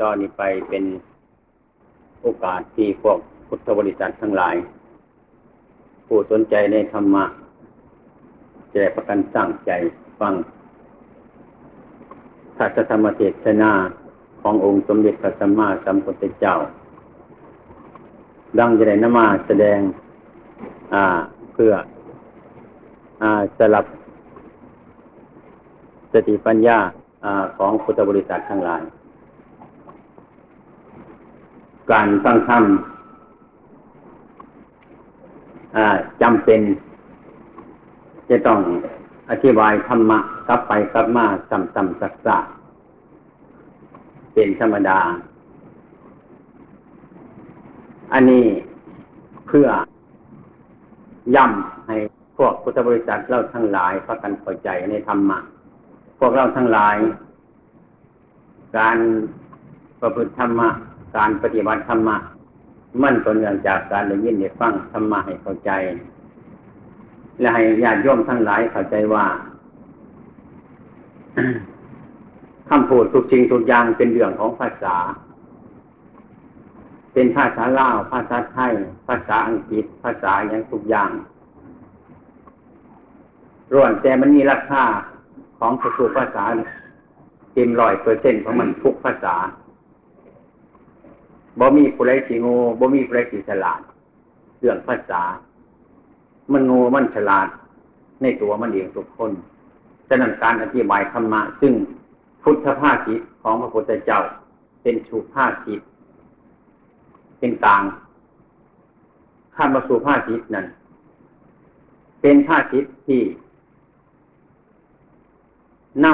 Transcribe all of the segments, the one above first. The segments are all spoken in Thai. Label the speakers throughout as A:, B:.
A: ตอนนี้ไปเป็นโอกาสที่พวกพุทธบริษัททั้งหลาย ผู้สนใจในธรรมะจะประกันสร้างใจฟังทัศธรรมเทศนาขององค์สมเด็จพระสัมมาสัมพุทธเจ้า ดังจะได้นมาแสดงเพื่ออสลับสติปัญญา อของพุทธบริษัททั้งหลาย การฟังธรรมจำเป็น จะต้องอธิบายธรรมะกลับไปกลับมาซ้ำๆซักๆเป็นธรรมดา อันนี้เพื่อย้ำให้พวกพุทธบริษัทเราทั้งหลายพักกันเข้าใจในธรรมะ วกเราทั้งหลาย การประพฤติธรรมะ การปฏิบัติธรรมะ มันก็เนื่องจากการได้ยินได้ฟังธรรมะให้เข้าใจ และให้ญาติโยมทั้งหลายเข้าใจว่าคำพูดทุกสิ่งทุกอย่างเป็นเรื่องของภาษา เป็นภาษาลาว ภาษาไทย ภาษาอังกฤษ ภาษาอย่างทุกอย่างร่วนแต่มันมีราคา ของสุภาษาเต็มร้อยเปอร์เซ็นของมันทุกภาษาบ่มีผู้ใดสิโง่บ่มีผู้ใดสิฉลาดเรื่องภาษา มันโง่มันฉลาด ในตัวมันเองทุกคนฉะนั้นการอธิบายธรรมะซึ่งพุทธภาษิตของพระพุทธเจ้า เป็นสุภาษิตเป็นกลางข้ามาสู่ภาษิตนั้น เป็นภาษิตที่ น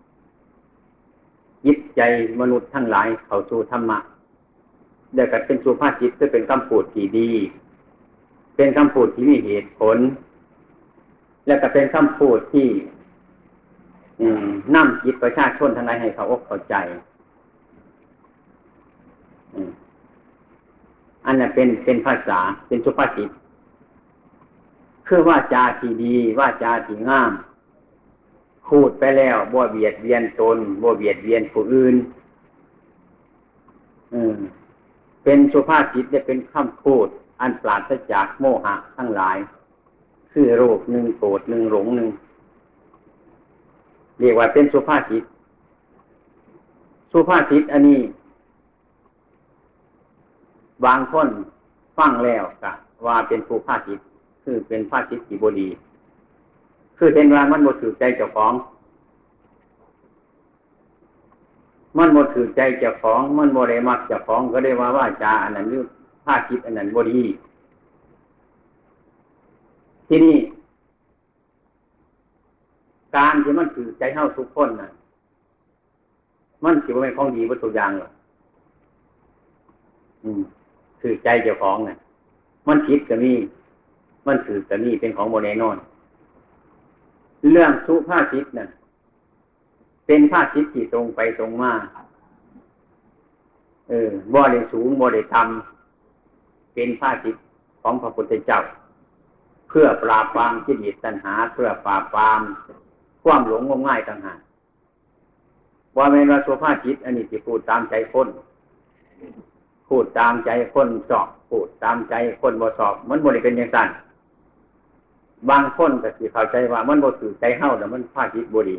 A: ำยิตใจมนุษย์ทั้งหลายเข้าสู่ธรรมะเดี๋ยวก็เป็นสุภาษิตจะเป็นคำพูดที่ดี เป็นคำพูดที่มีเหตุผล และก็เป็นคำพูดที่นำจิตประชาชนทั้งหลายให้เขาอกเข้าใจอันนั้นเป็นเป็นภาษาเป็นสุภาษิตคือว่าจาที่ดี ว่าจาที่งาม พูดไปแล้วบ่เบียดเบียนตนบ่เบียดเบียนผู้อื่นอเป็นสุภาษิตจะเป็นคำพูด อันปราศจากโมหะทั้งหลาย คือโรคหนึ่งโกรธหนึ่งหลงหนึ่งเรียกว่าเป็นสุภาษิตสุภาษิตอันนี้ บางคนฟังแล้วกะว่าเป็นสุภาษิตคือเป็นภาษิตที่บดี คือเห็นว่ามันหมดถือใจเจ้าของ มันหมดถือใจเจ้าของ มันโมเรมักเจ้าของก็ได้ว่าว่าจาอันนั้นหรือท่าคิดอันนั้นบดี ที่นี่ การที่มันถือใจเท่าทุกคนนะ่ะ มันถือว่าเป็นของดีวัตถุอย่างหรอกอืมถือใจเจ้าของนะ่ะ มันคิดกับนี่มันถือกับนี่เป็นของโมเรนอน เรื่องสุภาษิตนั่นเป็นภาษิตที่ตรงไปตรงมาเออบ่ได้สูงบ่ได้ต่ำเป็นภาษิตของพระพุทธเจ้า เพื่อปราบปรามกิเลสตัณหา เพื่อปราบปรามความหลงงมง่ายต่างหากว่าเมนว่าสุภาษิตอันนี้ที่พูดตามใจคนพูดตามใจคนสอบพูดตามใจคนบ่สอบมันบ่ได้เป็นอย่างนั้น บางคนก็สิเข้าใจว่ามันบ่ถือใจเฮาแต่มันพาจิตบ่ดี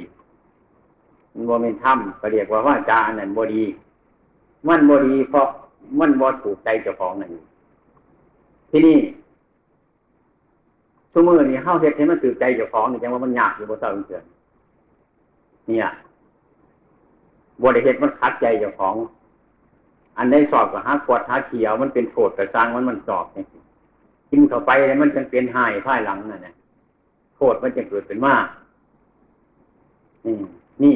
A: มันบ่เป็นธรรมก็เรียกว่าว่าจาอันนั้นบ่ดี มันบ่ดีเพราะมันบ่ถูกใจเจ้าของนั่นที่นี่ชั่วโมงนี้เฮาเฮ็ดให้มันถือใจเจ้าของนี่จังว่ามันยากอยู่บ่เศร้าเกินเนี่ยบ่ได้เฮ็ดมันคัดใจเจ้าของ อันได้สอบกับหาขวดหาเขียวมันเป็นโทษกระสร้างมันมันสอบนี่ กินเข้าไปมันจะเป็นหายพ่ายหลังนั่นแหละโทษมันจะเกิดเป็นมานี่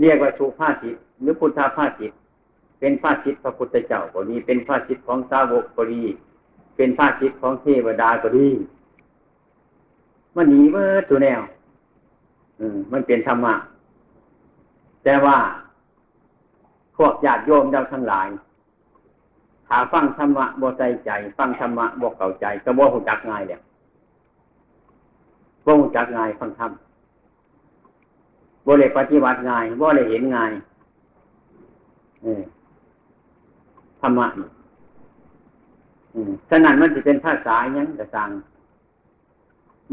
A: เรียกว่าสุภาษิตหรือพุทธาภาษิตเป็นภาษิตพระพุทธเจ้าก็ดีเป็นภาษิตของสาวกก็ดีเป็นภาษิตของเทวดาก็ดีมันหนีเมื่อตัวแนวอืมมันเป็นธรรมะแต่ว่าพวกญาติโยมเจ้าทั้งหลาย ถ้าฟังธรรมะบ่ใจใจ ฟังธรรมะบ่เข้าใจ ก็บ่หูจักง่ายเนี่ยบ่หูจักง่ายฟังธรรมบ่เลยปฏิบัติง่ายบ่เลยเห็นง่ายธรรมะนี่ฉะนั้นมันจะเป็นภาษายังกระสัง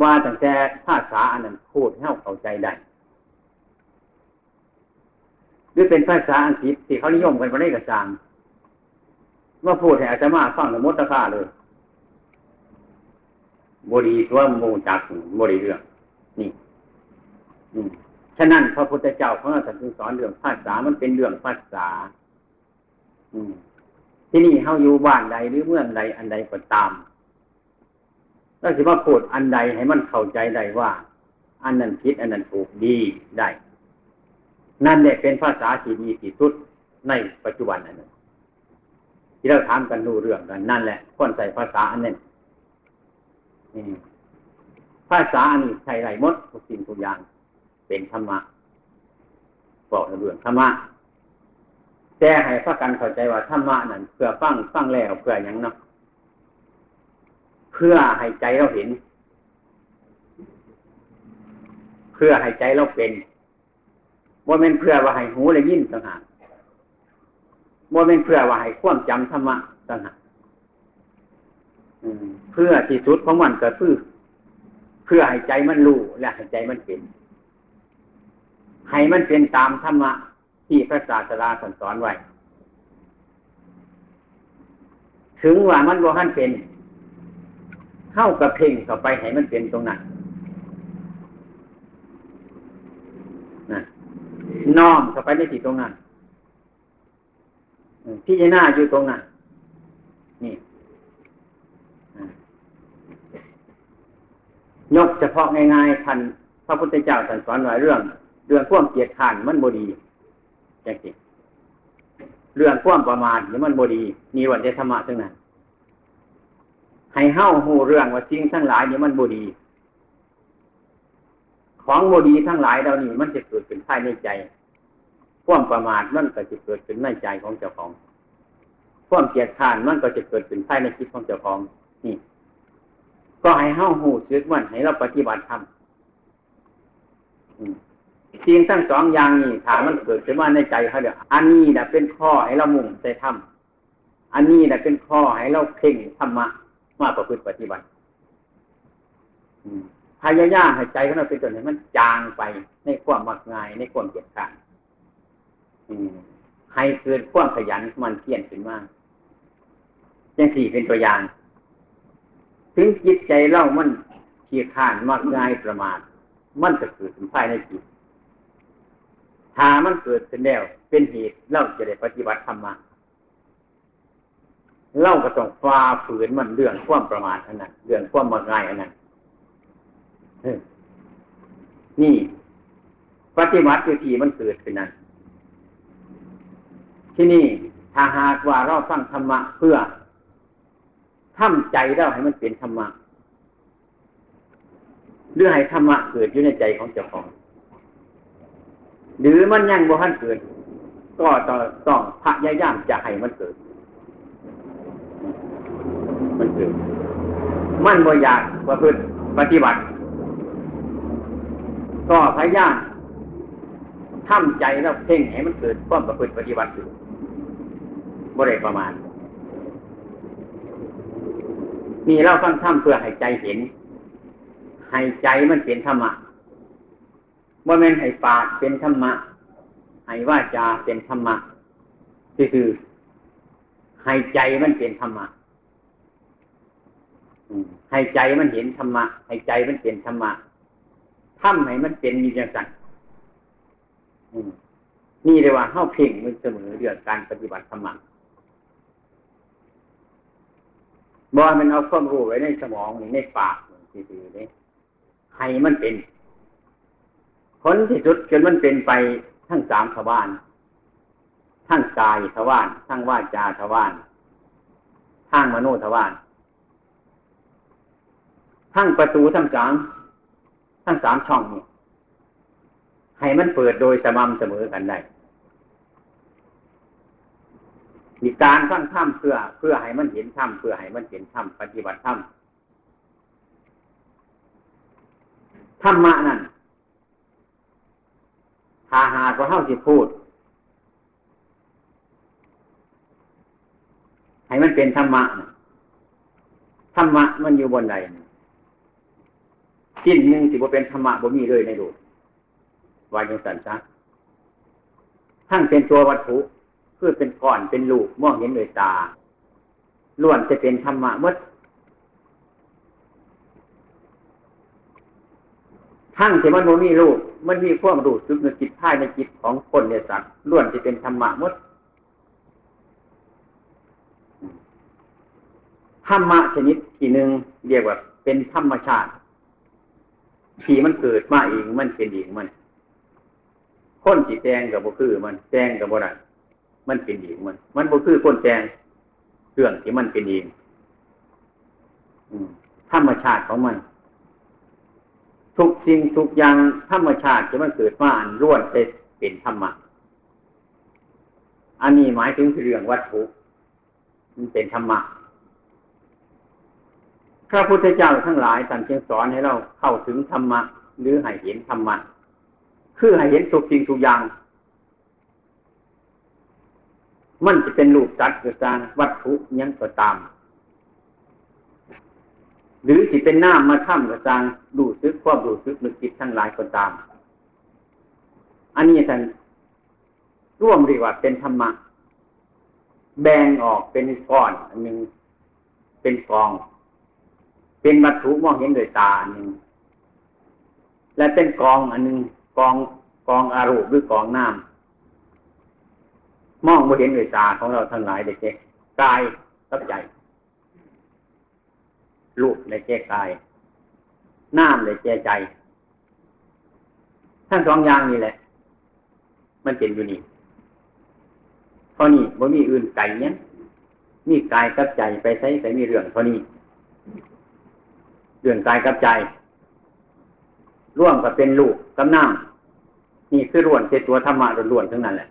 A: ว่าตั้งแต่ภาษาอันนั้นพูดให้เข้าใจได้หรือเป็นภาษาอังกฤษที่เขานิยมกันมาได้กระสัง ว่าพูดให้อาจารย์มาฟังในมดตะค่าเลยบรีตัวมูจากบรีเรื่อง นี่ฉะนั้นพระพุทธเจ้าของเราจึงสอนเรื่องภาษา มันเป็นเรื่องภาษาที่นี่เฮาอยู่บ้านใดหรือเมืองใดอันใดก็ตามเราสิว่าพูดอันใดให้มันเข้าใจได้ว่า อันนั้นผิดอันนั้นถูกดีได้ นั่นแหละเป็นภาษาที่ดีที่สุดในปัจจุบันอันนั้น ที่เราถามกันดูเรื่องกันนั่นแหละควรใส่ภาษาอันนั้นภาษาอันนี้ใช้ไรมดทุกสิ่งทุกอย่าง เป็นธรรมะบอกเรื่องธรรมะแต่ให้พระกันเข้าใจว่าธรรมะนั่นเพื่อฟังฟังแล้วเพื่ออย่างเนาะเพื่อให้ใจเราเห็น เพื่อให้ใจเราเป็นว่าเป็นเพื่อว่าให้หูเลยยินต่างหาก ว่าเป็นเพื่อว่าให้ควมจำธรรมะต่างหากเพื่อที่สุดของมันก็คือเพื่อให้ใจมันรู้และให้ใจมันเป็นให้มันเป็นตามธรรมะที่พระศาสดาสอนไว้ ถึงว่ามันบ่หันเป็นเข้ากับเพ่งเข้าไปให้มันเป็นตรงนั้นนะน้อมเข้าไปในที่ตรงนั้น พิจารณาอยู่ตรงนั้นนี่ยกเฉพาะง่ายๆท่านพระพุทธเจ้าท่านสอนหลายเรื่อง เรื่องข่วมเกียรติขานมันบดีจังเรื่องความประมาทนี่มันบดีมีวันเดธรรมะทั้งนั้นให้เฮ้าหูเรื่องว่าจริงทั้งหลายนี่มันบดี ของบดีทั้งหลายเรานี่มันจะเกิดขึ้นภายในใจ ความประมาทมันก็จะเกิดขึ้นในใจของเจ้าของความเกียดข้านมันก็จะเกิดขึ้นภายในจิตของเจ้าของนี่ ก็ให้เฮ้าหูซึกมันให้เราปฏิบัติธรรมสิ่งทั้งสองอย่างนี้ถามมันเกิดขึ้นมาในใจเขาเดี๋ยวอันนี้นะเป็นข้อให้เรามุ่งใส่ธรรมอันนี้นะเป็นข้อให้เราเพ่งธรรมะมาประพฤติปฏิบัติพยายามให้ใจของเราเป็นตัวนี้มันจางไปในความมักง่ายในความเกียดข้าน ให้เกิดความขยันมันเพียรขึ้นมาอย่างสี่เป็นตัวอย่าง ถึงจิตใจเล่ามันเกียข้านมักง่ายประมาท มันจะเกิดขึ้นภายในจิตถ้ามันเกิดขึ้นแล้ว เป็นเหตุเราจะได้ปฏิบัติธรรมะเล่าก็ต้องฟ้าฝืนมันเรื่องความประมาทอันนั้นเรื่องความมักง่ายอันนั้นนี่ ปฏิบัติคือที่มันเกิดขึ้นนั้น ที่นี่ถ้าหากว่าเราฟังธรรมะเพื่อทำใจเราให้มันเป็นธรรมะหรือให้ธรรมะเกิดอยู่ในใจของเจ้าของ หรือมันยังบ่ทันเกิด ก็ต้องต้องพยายามจะให้มันเกิด มันเกิด มันบ่อยากประพฤติปฏิบัติ ก็พยายามทำใจแล้วเพ่งให้มันเกิดความประพฤติปฏิบัติอยู่ บ่ได้ประมาณ มีเราฟังทำเพื่อให้ใจเห็น ให้ใจมันเป็นธรรมะว่าแม่นให้ปากเป็นธรรมะ ให้ว่าจาเป็นธรรมะคือให้ใจมันเป็นธรรมะให้ใจมันเห็นธรรมะ ให้ใจมันเป็นธรรมะทำให้มันเป็นมีจังสันนี่เรียว่าเข้าเพ่งมันเสมอเรื่องการปฏิบัติธรรมะ บอยมันเอาความรู้ไว้ในสมองในปากคือๆนี่ให้มันเป็นผลที่สุดจนมันเป็นไปทั้งสามทวารทั้งกายทวารทั้งวาจาทวารทั้งมโนทวารทั้งประตูทั้งสามทั้งสามช่องนี้ให้มันเปิดโดยสม่ำเสมอกันได้ มีการสร้างถ้ำเพื่อ เพื่อให้มันเห็นถ้ำเพื่อให้มันเห็นถ้ำปฏิบัติถ้ำธรรมะนั่นถ้าหากว่าเท่าที่พูด ให้มันเป็นธรรมะธรรมะมันอยู่บนใดสิ้นหนึ่งสิบ่เป็นธรรมะบ่มีเลยในโลกวายังสันซะทั้งเป็นตัววัตถุ เพื่อเป็นก้อนเป็นลูกมองเห็นด้วยตาล้วนจะเป็นธรรมะมดทั้งที่มันมีลูกมันมีความรู้สึกในจิตภายในจิตของคนในสัตว์ล้วนจะเป็นธรรมะมดธรรมะชนิดที่หนึ่งเรียกว่า เป็นธรรมชาติที่มันเกิดมาเองมันเป็นเองมัน คนจีแจงกับบุคือมันแจงกับบุไร มันเป็นเองมัน มันบุคือคนแจงเรื่องที่มันเป็นเองธรรมชาติของมัน ทุกสิ่งทุกอย่างธรรมชาติที่มันเกิดมาอันล้วนเป็นธรรมะอันนี้หมายถึงเรื่องวัตถุมันเป็นธรรมะพระพุทธเจ้าทั้งหลายท่านจึงสอนให้เราเข้าถึงธรรมะหรือให้เห็นธรรมะคือให้เห็นทุกสิ่งทุกอย่าง มันจะเป็นรูปจัดกิดการวัตถุยังก็ตาม หรือที่เป็นน้ำมาถ้ำกระจางดูซึกความดูซึกนึกจิตทั้งหลายก็ตาม อันนี้ท่านร่วมเรียกว่าเป็นธรรมะแบ่งออกเป็นก้อนอันหนึ่งเป็นกอง เป็นวัตถุมองเห็นโดยตาอันหนึ่งและเป็นกองอันหนึ่งกองกองอารูปหรือกองน้ำ มองไม่เห็นโดยตาของเราทั้งหลายเด็กกายกับใจรูปในแก่กายน้ำในแก่ใจ ทั้งสองอย่างนี่แหละ มันเป็นอยู่นี่เพรานี่บ่มีอื่นไก่เนี้ยมีกายกับใจไปใช้ใส่มีเรื่องเท่านี้เรื่องกายกับใจร่วมกับเป็นลูกกับน้ำนี่คือร่วนเป็นตัวธรรมะล้วนทั้งนั้นแหละ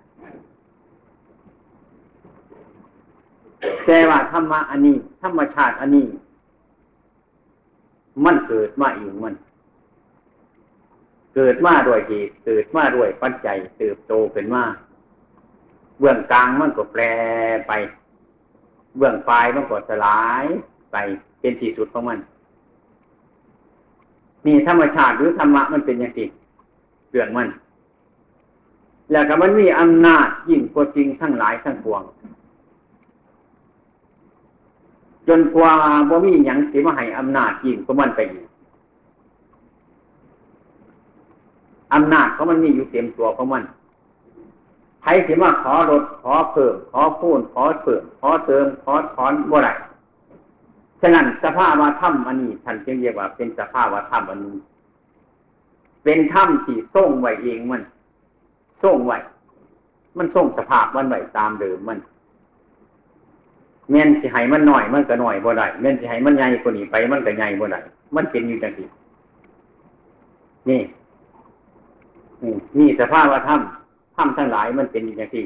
A: แต่ว่าธรรมะอันนี้ ธรรมชาติอันนี้ มันเกิดมาเองมัน เกิดมาด้วยเหตุเกิดมาด้วยปัจจัยเติบโตเป็นมาเบื้องกลางมันก็แปรไป เบื้องปลายมันก็สลายไปเป็นที่สุดของมันมีธรรมชาติหรือธรรมะมันเป็นอย่างไรเรื่องมัน แล้วก็มันมีอำนาจยิ่งกว่าจริงทั้งหลายทั้งปวง จนกว่าบ่มีอย่างสิมาให้อำนาจยิ่งกว่ามันไปอีกอำนาจเขามันมีอยู่เต็มตัวของมันใครสิมาขอลดขอเพิ่ม ขอพูนขอเพิ่มขอเติม ขอถอนบ่ได้ฉะนั้นสภาวะธรรมอันนี้ท่านจึงเรียกว่า เป็นสภาวะธรรมอันนี้ เป็นธรรมที่ส่งไว้เองมันส่งไว้มันส่งสภาพมันไว้ตามเดิมมัน เงี้ยสิให้มันหน่อยมันก็หน่อยบ่ได้เงี้ยสิให้มันใหญ่กว่านี้ไปมันก็ใหญ่บ่ได้มันเป็นอยู่จังซี่นี่นี่สภาพวะธรรมธรรมทั้งหลายมันเป็นอยู่จังซี่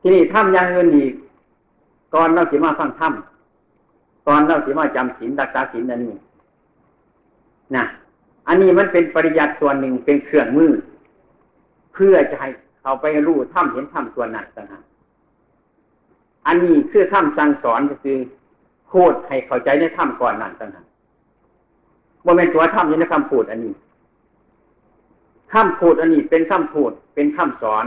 A: ที่นี้ธรรมอย่างอื่นอีกก่อนเราสิมาฟังธรรมตอนเราสิมาจำศีลรักษาศีลนั่นนี่นะอันนี้มันเป็นปริยัติส่วนหนึ่งเป็นเครื่องมือ เพื่อจะให้เขาไปรู้ถ้ำเห็นถ้ำส่วนนั้นต่างหาก อันนี้คือถ้ำสั่งสอนก็คือโคดให้เข้าใจในถ้ำก่อนนั้นต่างหากโมเมนตัวถ้ำนี้ในคำพูดอันนี้คำพูดอันนี้เป็นคำพูดเป็นคำสอน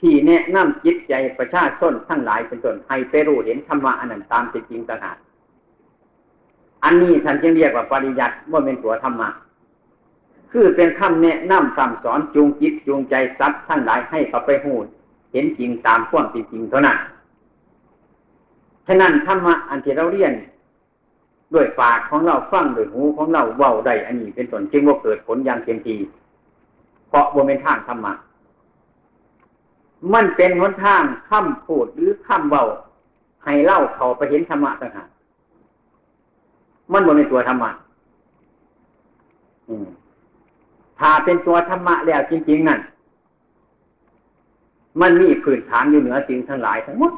A: ที่แนะนำจิตใจประชาชนทั้งหลายเป็นต้นให้ไปรู้เห็นธรรมะอันนั้นตามเป็นจริงต่างหากอันนี้ท่านจึงเรียกว่าปริยัติว่าเป็นตัวธรรมะคือเป็นคำแนะนำคำสอนจูงจิตจูงใจสัตว์ทั้งหลายให้เขาไปหูเห็นจริงตามความจริงเท่านั้น ฉะนั้นธรรมะอันที่เราเรียนด้วยปากของเราฟังด้วยหูของเราเว้าได้อันนี้เป็นต้นจึงว่าเกิดผลอย่างเต็มทีเพราะบนเป็นทางธรรมะมันเป็นหนทางคำพูดหรือคำเว้าให้เล่าเขาไปเห็นธรรมะต่างหากมันบนเป็นตัวธรรมะถ้าเป็นตัวธรรมะแล้วจริง ๆ นั่น มันมีพื้นฐานอยู่เหนือสิ่งทั้งหลายทั้งหมด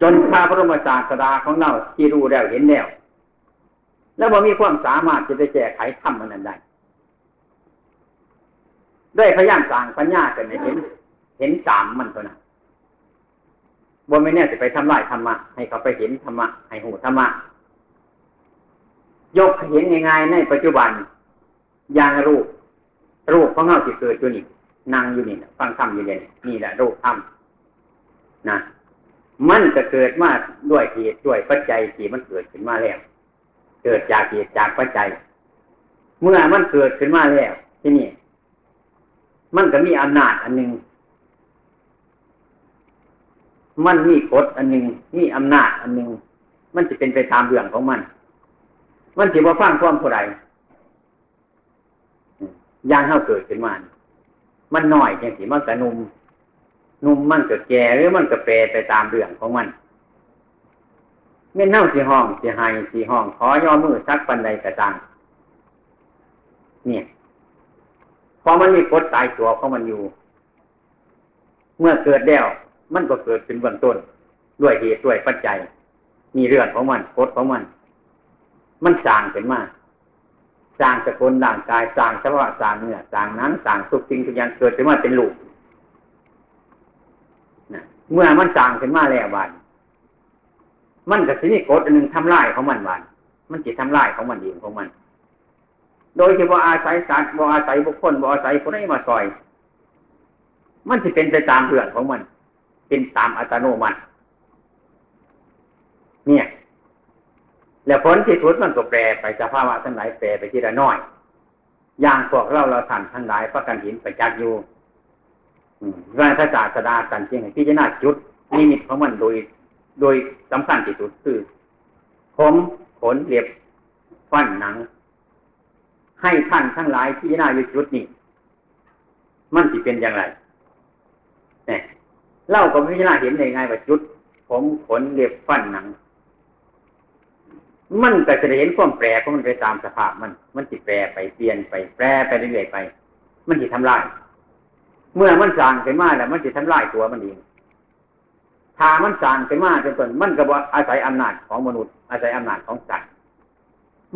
A: จนพระพระรมศาสดาของเราที่รู้แล้วเห็นแล้ว แล้วว่ามีความสามารถจะไปแก้ไขธรรมมันนั้นได้ได้พยายามสร้างปัญญากันเห็น เห็นสามมันเท่านั้นบนไม่แน่จะไปทำลายธรรมะให้เขาไปเห็นธรรมะให้หูธรรมะยกเห็นง่ายๆในปัจจุบันอย่างรูป รูปของเราที่เกิดอยู่นี่นั่งอยู่นี่ฟังธรรมอยู่เนี่ยนี่แหละรูปธรรมนะ มันจะเกิดมาด้วยเหตุด้วยปัจจัยที่มันเกิดขึ้นมาแล้ว เกิดจากเหตุจากปัจจัย เมื่อมันเกิดขึ้นมาแล้ว ที่นี่ มันก็มีอำนาจอันหนึ่งมันมีกฎอันหนึ่งมีอำนาจอันหนึ่งมันจะเป็นไปตามเรื่องของมัน มันถือว่าฟังความผู้ใดย่างเข้าเกิดขึ้นมา มันหน่อยอย่างที่มันกระนุ่ม นุ่มมันก็แก่หรือมันก็แปรไปตามเรื่องของมันเม่นเน่าสีห้องสีหายสีห้องขอย่อมือซักปันใดกระจังเนี่ยพอมันมีกฎตายตัวของมันอยู่ เมื่อเกิดแล้วมันก็เกิดเป็นเบื้องต้น ด้วยเหตุด้วยปัจจัย มีเรื่องของมันกฎของมัน มันสร้างขึ้นมาสร้างสกุลร่างกายสร้างสภาวะสร้างเนื้อสร้างนั้นสร้างทุกสิ่งทุกอย่างเกิดขึ้นมาเป็นลูก เมื่อมันสร้างขึ้นมาแล้วบานมันก็สิมีกฎอันหนึ่งทำลายของมันบานมันจิตทำลายของมันเองของมัน โดยที่ว่าอาศัยสัตว์ว่าอาศัยบุคคลว่าอาศัยคนใดมาซอย มันจะเป็นไปตามเรื่องของมัน เป็นตามอัตโนมัติ เนี่ย แล้วผลที่สุดมันก็แปรไปสภาวะทั้งหลายแปรไปทีละน้อย อย่างพวกเราเราทำทั้งหลายประกันหินไปจักอยู่ ราชศาสดากันจริงที่จะน่าจุดนิมิตของมันโดย โดยสำคัญที่สุดคือผมขนเล็บฟันหนัง ให้ท่านทั้งหลายที่น่าอยู่จุดนี้มันจะเป็นอย่างไรเนี่ยเล่ากับพิจารณาเห็นได้ไงว่าจุด ผมขนเล็บฟันหนัง มันก็จะเห็นความแปรของมันไปตามสภาพมัน มันจิแปรไปเปลี่ยนไปแปรไปเรื่อยๆไป มันจะทำลาย เมื่อมันสั่งขึ้นมาแล้วมันจะทำลายตัวมันเองถ้ามันสั่งขึ้นมาเป็นต้นมันก็บอาศัยอำนาจของมนุษย์ อาศัยอำนาจของสัตว์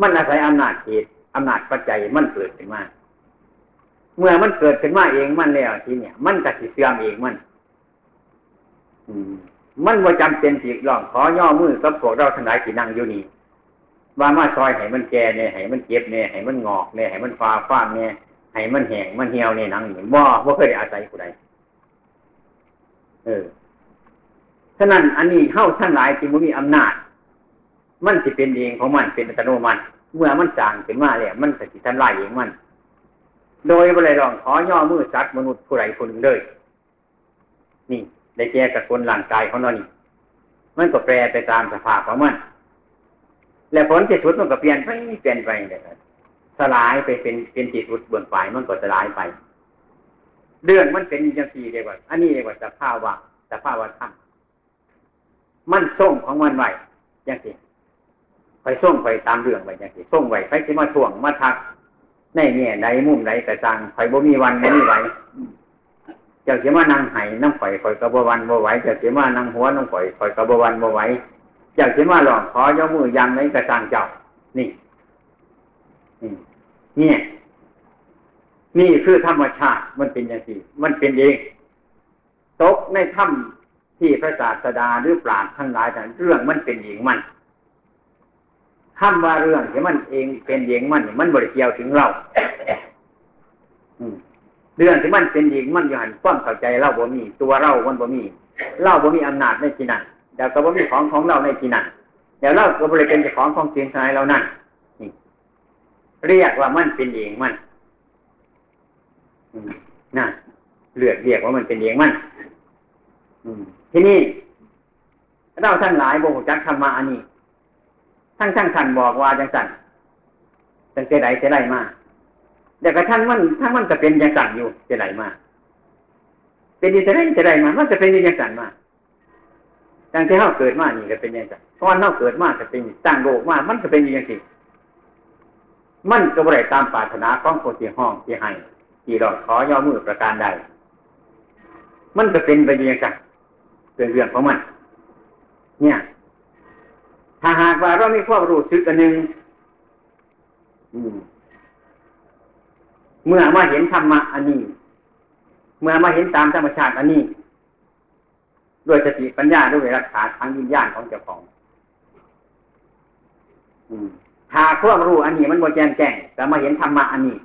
A: มันอาศัยอำนาจเหตุอำนาจปัจจัยมันเกิดขึ้นมาเมื่อมันเกิดขึ้นมาเองมันแล้วทีเนี้ยมันก็สิเสื่อมเองมัน อืม มันว่าจำเป็นสิลองขอย่อมือกับพวกเราทั้งหลายที่นั่งอยู่นี่ว่ามาซอยให้มันแก่เนี่ยให้มันเก็บเนี่ยให้มันงอกเนี่ยให้มันฟ้าฟ้าเนี่ย ให้มันแห้งมันเหี่ยวในหนังนี่บ่บ่เคยได้อาศัยผู้ใดเออฉะนั้นอันนี้เข้าท่านหลายจึงมีอำนาจ มันจะเป็นเองของมันเป็นอัตโนมัติ เมื่อมันจางขึ้นมาเนี่ยมันจะทำลายเองมัน โดยบริรองขอย่อมือจัดมนุษย์ผู้ใดคนหนึ่งเลยนี่ได้แก่กับคนร่างกายของเรานี่มันก็แปรไปตามสภาพของมัน และผลที่สุดมันก็เปลี่ยนไปเปลี่ยนไปเลย สลายไปเป็นเป็นจิตอุดเบื้องฝ่ายมันก็สลายไป เรื่องมันเป็นอย่างสี่เรียกว่าอันนี้เรียกว่าสภาวะสภาวะธรรมมันส่งของมันไว้อย่างสี่ไปส่งไปตามเรื่องไปอย่างสี่ส่งไว้ไปที่มาถ่วงมาทักในเนี่ยใดมุมใดกระจังไปบ่มีวันไม่มีไหวจะเสียมานั่งไห้น้ำข่อยข่อยกระบวันบ่ไหวจะเสียมานั่งหัวน้ำข่อยข่อยกระบวันบ่ไหวจะเสียมาหลอกขอยกมือยันในกระจังเจ้านี่นี่ เนี่ย นี่คือธรรมชาติมันเป็นอย่างนี้มันเป็นเอง ตกในถ้ำที่พระศาสดาหรือปราชญ์ทั้งหลายแต่เรื่องมันเป็นเองมันคำว่าเรื่องที่มันเองเป็นเองมันมันบริเกี่ยวถึงเราเรื่องที่มันเป็นเองมันอยู่หันความเข้าใจเราบ่มี ตัวเรามันบ่มีเราบ่มีอำนาจในที่นั้นเดี๋ยวก็บ่มีของของเราในที่นั้นเดี๋ยวเราก็บริเป็นเจ้าของของเสียงทายเรานั่น เรียกว่ามันเป็นเองมันน่ะเลือกเรียกว่ามันเป็นเองมันทีนี้เราท่านหลายโบกจักธรรมะอันนี้ทั้งทั้งท่านบอกว่าจังสันตั้งแต่ใดจไดมาเดี๋ยวกระท่านมันท่านมันจะเป็นยังสันอยู่เจไดมาเป็นยังได้จะได้มา มันจะเป็นยังสันมาตั้งแต่เขาเกิดมานี่ก็เป็นยังสันตอนเขาเกิดมาจะเป็นตั้งโลกมา มันจะเป็นยังสิ มันก็บ่ได้ตามปรารถนาของคนที่ห้องที่ให้ที่รอดขอย่อมือประการใดมันก็เป็นไปอย่างนั้นเป็นเรื่องของมัน เนี่ย ถ้าหากว่าเรามีความรู้สึกอันหนึ่งเมื่อมาเห็นธรรมะอันนี้ เมื่อมาเห็นตามธรรมชาติอันนี้ด้วยสติปัญญาด้วยรักษาทางวิญญาณของเจ้าของ ถ้าความรู้อันนี้มันโมแจงแจ้งแต่มาเห็นธรรมะอันนี้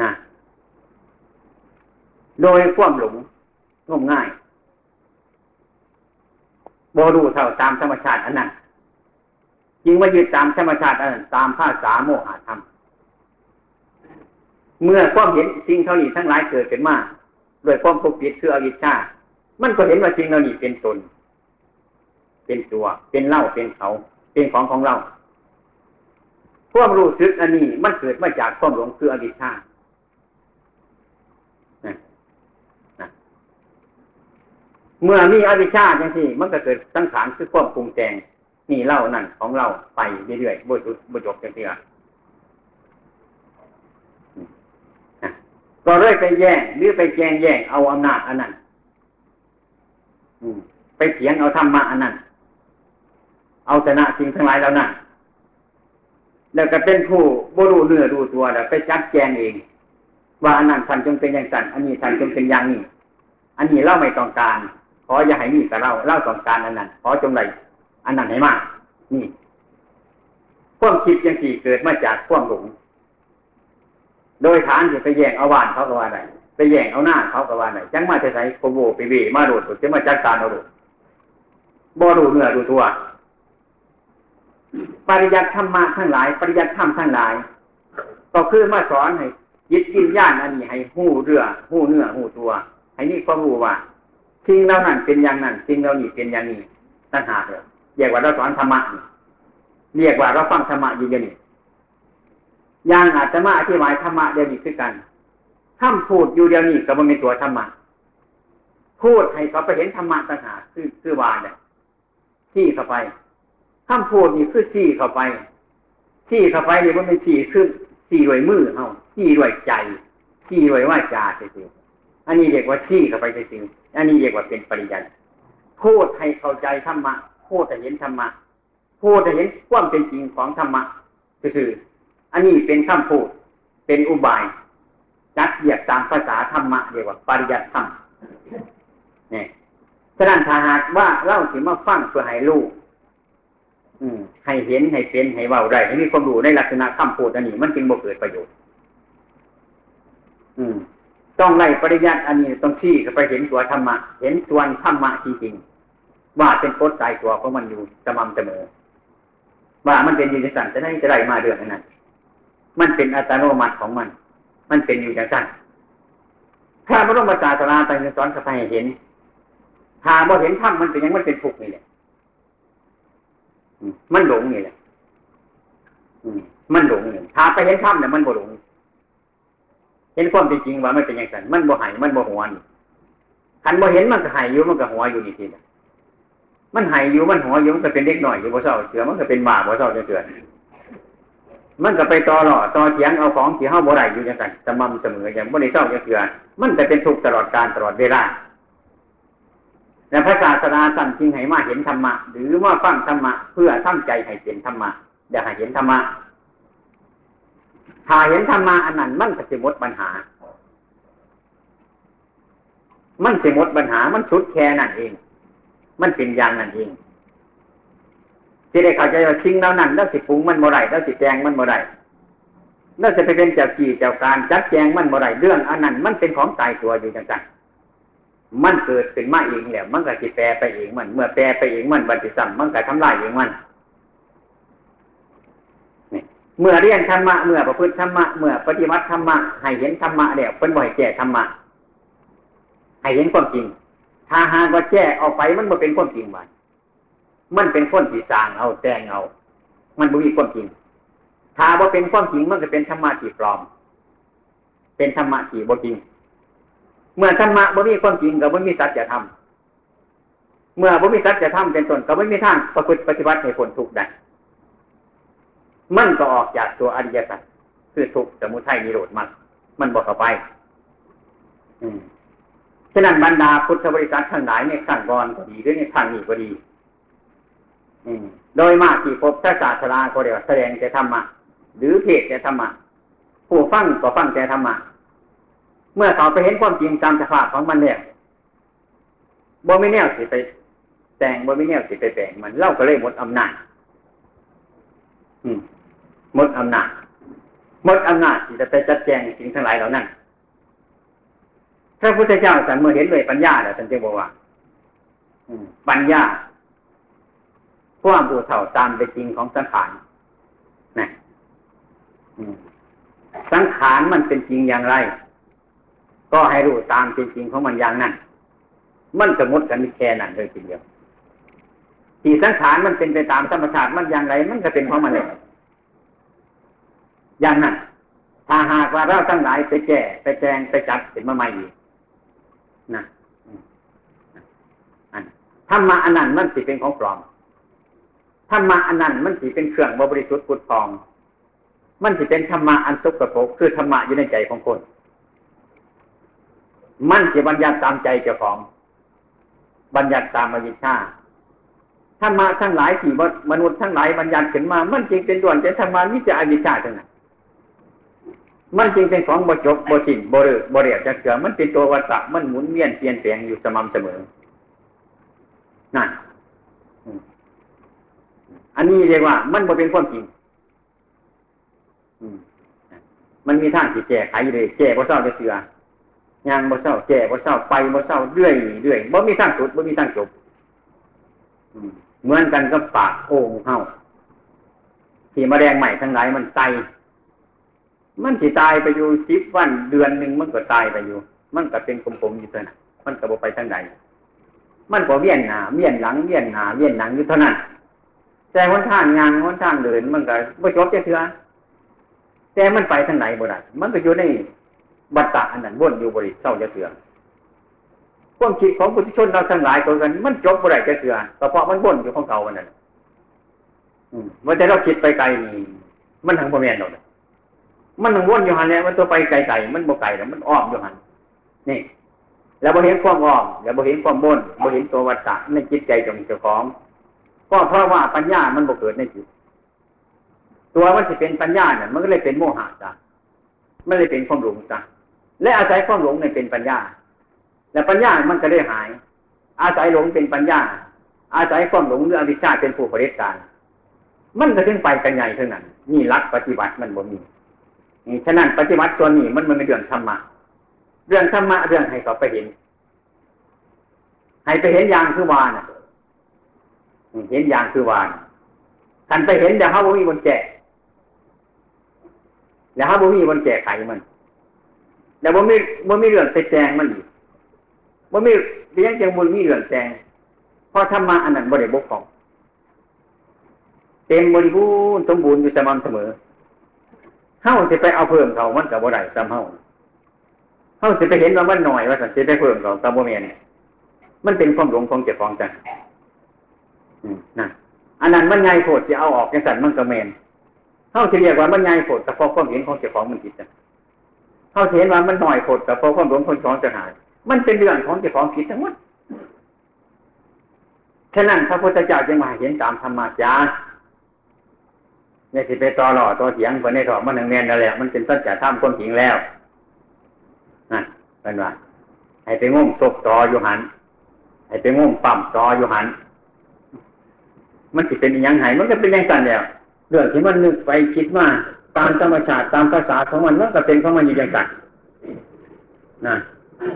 A: นะโดยความหลงงมง่ายบดูเท่าตามธรรมชาติอันนั้นจึงว่ายึดตามธรรมชาติอันนั้นตามภาษาโมหะธรรมเมื่อความเห็นสิ่งเท่านี้ทั้งหลายเกิดขึ้นมาโดยความปกปิดคืออวิชชา มันก็เห็นว่าสิ่งเหล่านี้เป็นตน เป็นตัว เป็นเล่าเป็นเขา เป็นของของเรา ความรู้สึกอันนี้ มันเกิดมาจากความหลงคืออวิชชาเมื่อมีอวิชชาอย่างที่มันก็เกิดสังขารคือความปรุงแต่งนี่เล่านั่นของเราไปเรื่อยๆบุจุบุจบกันเถอะก็เลยไปแย่งหรือไปแย่งแย่งเอาอำนาจอันนั้นไปเถียงเอาธรรมะอันนั้น เอาชนะสิ่งทั้งหลายแล้วนั่น แล้วก็เป็นผู้บรูเนื้อดูตัวแล้วไปจัดแจงเอง ว่าอันนั้นท่านจงเป็นอย่างนั้นอันนี้ท่านจงเป็นอย่างนี้ อันนี้เล่าไม่ต้องการ ขออย่าให้มีแต่เล่าเล่าต้องการอันนั้น ขอจงไรอันนั้นให้มาก นี่ความคิดยังสี่เกิดมาจากความหลงโดยฐานที่ไปแย่งเอาวานเขาก็ว่าไหนไปแย่งเอาหน้าเขาก็ว่าไหนจังมาจะใส่โคโบไปเวมาโดดจะมาจัดการเอาโดดบ่ดูเนื้อดูตัว ปริยัติธรรมะทั้งหลาย ปริยัติธรรมทั้งหลาย ก็คือมาสอนให้ยึดยินญาณอันนี้ให้หู้เรือหู้เนื้อหู้ตัว ให้นี่ความรู้ว่าสิ่งเหล่านั้นเป็นอย่างนั้นสิ่งเหล่านี้เป็นอย่างนี้ตั้งหากเลยเรียกว่าเราสอนธรรมะเรียกว่าเราฟังธรรมะอยู่อย่างนี้อย่างอาจจะมาอธิบายธรรมะเดียวนี้คือกันถ้าพูดอยู่เดียวนี้ก็มันเป็นตัวธรรมะพูดให้เขาไปเห็นธรรมะต่างหากคือคือวาเนี่ยที่เข้าไป ถ้าพูดนี่คือที่เข้าไปที่เข้าไปนี่มันเป็นที่คือที่ด้วยมือเฮาที่ด้วยใจที่ด้วยว่าจาจริงอันนี้เรียกว่าที่เข้าไปจริงอันนี้เรียกว่าเป็นปริยัติพูดให้เข้าใจธรรมะพูดให้เห็นธรรมะพูดให้เห็นความเป็นจริงของธรรมะคืออันนี้เป็นคำพูดเป็นอุบายจัดเหยียบตามภาษาธรรมะเรียกว่าปริยัติธรรมนี่ฉะนั้นถ้าหากว่าเล่าถึงมาฟังเพื่อให้รู้ ให้เห็นให้เป็นให้เบาได้ให้มีความรู้ในลักษณะคำพูดอันนี้มันจึงบ่เกิดประโยชน์ อืม ต้องไล่ปริยัติอันนี้ต้องชี้ไปเห็นตัวธรรมะ เห็นส่วนธรรมะจริงๆว่าเป็นกฎใจตัวของมันอยู่สม่ำเสมอ ว่ามันเป็นอยู่ในสันจะได้จะได้มาเรื่องนั้นมันเป็นอัตโนมัติของมัน มันเป็นอยู่อย่างนั้นถ้าพระบรมศาสนาตั้งสอนกับให้เห็น ถ้าบ่เห็นธรรมมันเป็นยังมันเป็นทุกข์นี่แหละ มันหลงนี่แหละมันหลงนี่ถ้าไปเห็นธรรมเนี่ยมันบ่หลง เห็นความจริงว่ามันเป็นอย่างนั้นมันบ่หายมันบ่หัวนี่ขันบ่เห็นมันก็หายอยู่มันก็หัวอยู่นี่ทีนะมันหายอยู่มันหัวอยู่มันก็เป็นเด็กหน่อยอยู่บ่เศร้าเสือมันก็เป็นหมาบ่เศร้าเสือมันก็ไปต่อหล่อต่อเถียงเอาของที่เฮาบ่ได้อยู่อย่างนั้นสม่ำเสมออย่างบ่ได้เศร้าเสือมันจะเป็นทุกข์ตลอดการตลอดเวลา แต่พระศาสดาสั่งจริงให้มาเห็นธรรมะ หรือว่าฟังธรรมะ เพื่อตั้งใจให้เป็นธรรมะอยากให้เห็นธรรมะถ้าเห็นธรรมะอันนั้นมันจะสมดปัญหา มันสมดปัญหา มันสุดแค่นั่นเอง มันเป็นอย่างนั่นเองที่ได้เข้าใจว่าทิ้งแล้วนั่นแล้วสิปรุงมันบ่ได้แล้วสิแจงมันบ่ได้แล้วจะไปเป็นเจ้ากี่เจ้าการจัดแจงมันบ่ได้เรื่องอันนั้นมันเป็นของตายตัวอยู่จังๆ มันเกิดขึ้นมาเองแล้วมันก็สิแปรไปเองมัน เมื่อแปรไปเองมันบันติสัมมันก็ทำลายเองมันเมื่อเรียนธรรมะเมื่อประพฤติธรรมะเมื่อปฏิบัติธรรมะให้เห็นธรรมะเดี๋ยวเป็นบ่อยแก่ธรรมะให้เห็นความจริง ถ้าหากว่าแก้ออกไปมันมาเป็นความจริงมันมันเป็นคนที่สร้างเอาแจงเอา มันบุมีความจริง ถ้าว่าเป็นความจริงมันจะเป็นธรรมะที่ปลอม เป็นธรรมะที่บ่จริง เมื่อธรรมะบ่มีความจริงกับบ่มีสัจธรรมเมื่อบ่มีสัจธรรมเป็นต้นกับบ่มีทางประพฤติปฏิบัติให้ผลทุกข์ได้มันก็ออกจากตัวอริยสัจคือทุกสมุทัยนิโรธมันมันบอกเข้าไป อืมฉะนั้นบรรดาพุทธบริษัททั้งหลายในขั้นก่อนก็ดีด้วยในขั้นนี้ก็ดี อืม โดยมากที่พบพระศาสดาก็เรียกว่าแสดงแต่ธรรมะหรือเทศแต่ธรรมะผู้ฟังก็ฟังแต่ธรรมะ เมื่อเขาไปเห็นความจริงตามสภาพของมันเนี่ยบ่ไม่แนวสิไปแต่งบ่ไม่แนวสิไปแบ่งมันเล่าก็เลยหมดอำนาจหมดอำนาจหมดอำนาจที่จะไปจัดแจงสิ่งทั้งหลายเหล่านั้นพระพุทธเจ้าสันเมื่อเห็นเลยปัญญาแล้วท่านจึงบอกว่าปัญญาความรู้เท่าตามเป็นจริงของสังขารนะสังขารมันเป็นจริงอย่างไร ก็ให้รู้ตามจริงๆของมันอย่างนั้น มันสมมติกันแค่นั้นเลยทีเดียวที่สังขารมันเป็นไปตามธรรมชาติมันอย่างไร มันก็เป็นของมันเลยอย่างนั้นถ้าหากว่าเราทั้งหลายไปแก้ไปแจงไปจัดเป็นมาใหม่อีกนะธรรมะอันนั้นมันสิเป็นของปลอมธรรมะอันนั้นมันสิเป็นเครื่องบริสุทธิ์ปุดทอง มันสิเป็นธรรมะอันสุกระโปกคือธรรมะอยู่ในใจของคน มันสิบัญญัติตามใจเจ้าของ บัญญัติตามอวิชชาธรรมะทั้งหลายที่มนุษย์ทั้งหลายบัญญัติขึ้นมา มันจริงเป็นด่วนจะธรรมะวิจารอวิชชาทั้งนั้นมันจริงเป็นของบจบบสิ้นบริบริยจะเกิดมันเป็นตัววัฏฏะมันหมุนเวียนเปลี่ยนแปลงอยู่สม่ำเสมอนั่นอันนี้เรียกว่า มันบ่เป็นความจริงมันมีทางที่แก้ไขเลยแก้บ่เศร้าจะเสือ ยางบ่เศร้าแก้บ่เศร้าไปบ่เศร้าเรื่อยเรื่อยบ่มีทางสุดบ่มีทางจบเหมือนกันกับปากโอ่งเฮาที่มาแดงใหม่ทั้งหลายมันไตมันสิตายไปอยู่สิบวันเดือนหนึ่งมันก็ตายไปอยู่ มันก็เป็นกลมๆอยู่เท่านั้นมันก็บ่ไปทางใดมันก็เวียนหน้าเวียนหลังเวียนหน้าเวียนหลังอยู่เท่านั้นแต่หนทางงานหนทางเดินมันก็บ่จบจะเถื่อแต่มันไปทางไหนบ่ได้มันก็อยู่ใน บัตตะอันนั้นวนอยู่บริเศร้าจะเถื่อความคิดของบุตรชนเราทั้งหลายตัวกัน มันจบบ่ได้จะเถื่อเพราะมันวนอยู่ของเก่าวันนั้นอืมว่าแต่เราคิดไปไกลนี่มันทางบ่แม่นดอกมันทางวนอยู่หันแล้วมันตัวไปไกลๆมันบ่ไกลแล้วมันอ้อมอยู่หันนี่แล้วบ่เห็นความอ้อมแล้วบ่เห็นความบนบ่เห็นตัววัฏฏะในจิตใจของเจ้าของก็เพราะว่าปัญญามันบ่เกิดในจิตตัวมันจะเป็นปัญญาเนี่ยมันก็เลยเป็นโมหะจ้ะไม่เลยเป็นความหลงจ้ะ และอาศัยความหลงเนี่ยเป็นปัญญา และปัญญามันก็ได้หาย อาศัยหลงเป็นปัญญา อาศัยความหลงหรืออวิชชาเป็นผู้ผลิตการ มันก็ถึงไปกันใหญ่เท่านั้นนี่รักปฏิบัติมันบ่มีฉะนั้นปฏิบัติตัวนี้มันมันเป็นเรื่องธรรมะเรื่องธรรมะเรื่องให้เขาไปเห็น ให้ไปเห็นอย่างคือวานเห็นอย่างคือวานกันไปเห็นแต่เขาบ่มีบนแจก่แต่เขาบ่มีบนแจกไขมัน แต่บ่มีบ่มีเรื่องไปแจงมันอีกบ่มีเพียงจังบุญมีเรื่องแจงเพราะธรรมะอันนั้นบ่ได้บกพร่องเต็มบริบูรณ์สมบูรณ์อยู่สม่ำเสมอเฮาจะไปเอาเพิ่มเขามันกับบ่ได้ซ้ำเฮาเฮาจะไปเห็นว่ามันหน่อยว่าสันจะไปเพิ่มเขากับบ่แม่นมันเป็นความหลงของเจ้าของจังนั่นอันนั้นมันไงโผดจะเอาออกยังสันมันกระเมนเขาจะเรียกว่ามันไงโผดแต่พอความเห็นของเจ้าของมันผิดนะ เขาเห็นว่ามันหน่อยโผดแต่พอความหลงคนสองจะหาย มันเป็นเรื่องของเจ้าของผิดทั้งหมดฉะนั้นพระพุทธเจ้าจึงมาเห็นตามธรรมจาเนี่ยสิไปต่อหล่อต่อเถียงคนในถอดมันหนึ่งเนียนนั่นแหละมันเป็นต้นจะทำคนจริงแล้วนั่นเป็นว่าให้ไปงุ่มศพต่ออยู่หันให้ไปงุ่มปั๊มต่ออยู่หันมันจะเป็นยังไงมันก็เป็นยังกันแล้วเรื่องที่มันนึกไปคิดว่า ตามธรรมชาติตามภาษาของมันมันก็เป็นของมันอยู่อย่างกันนะ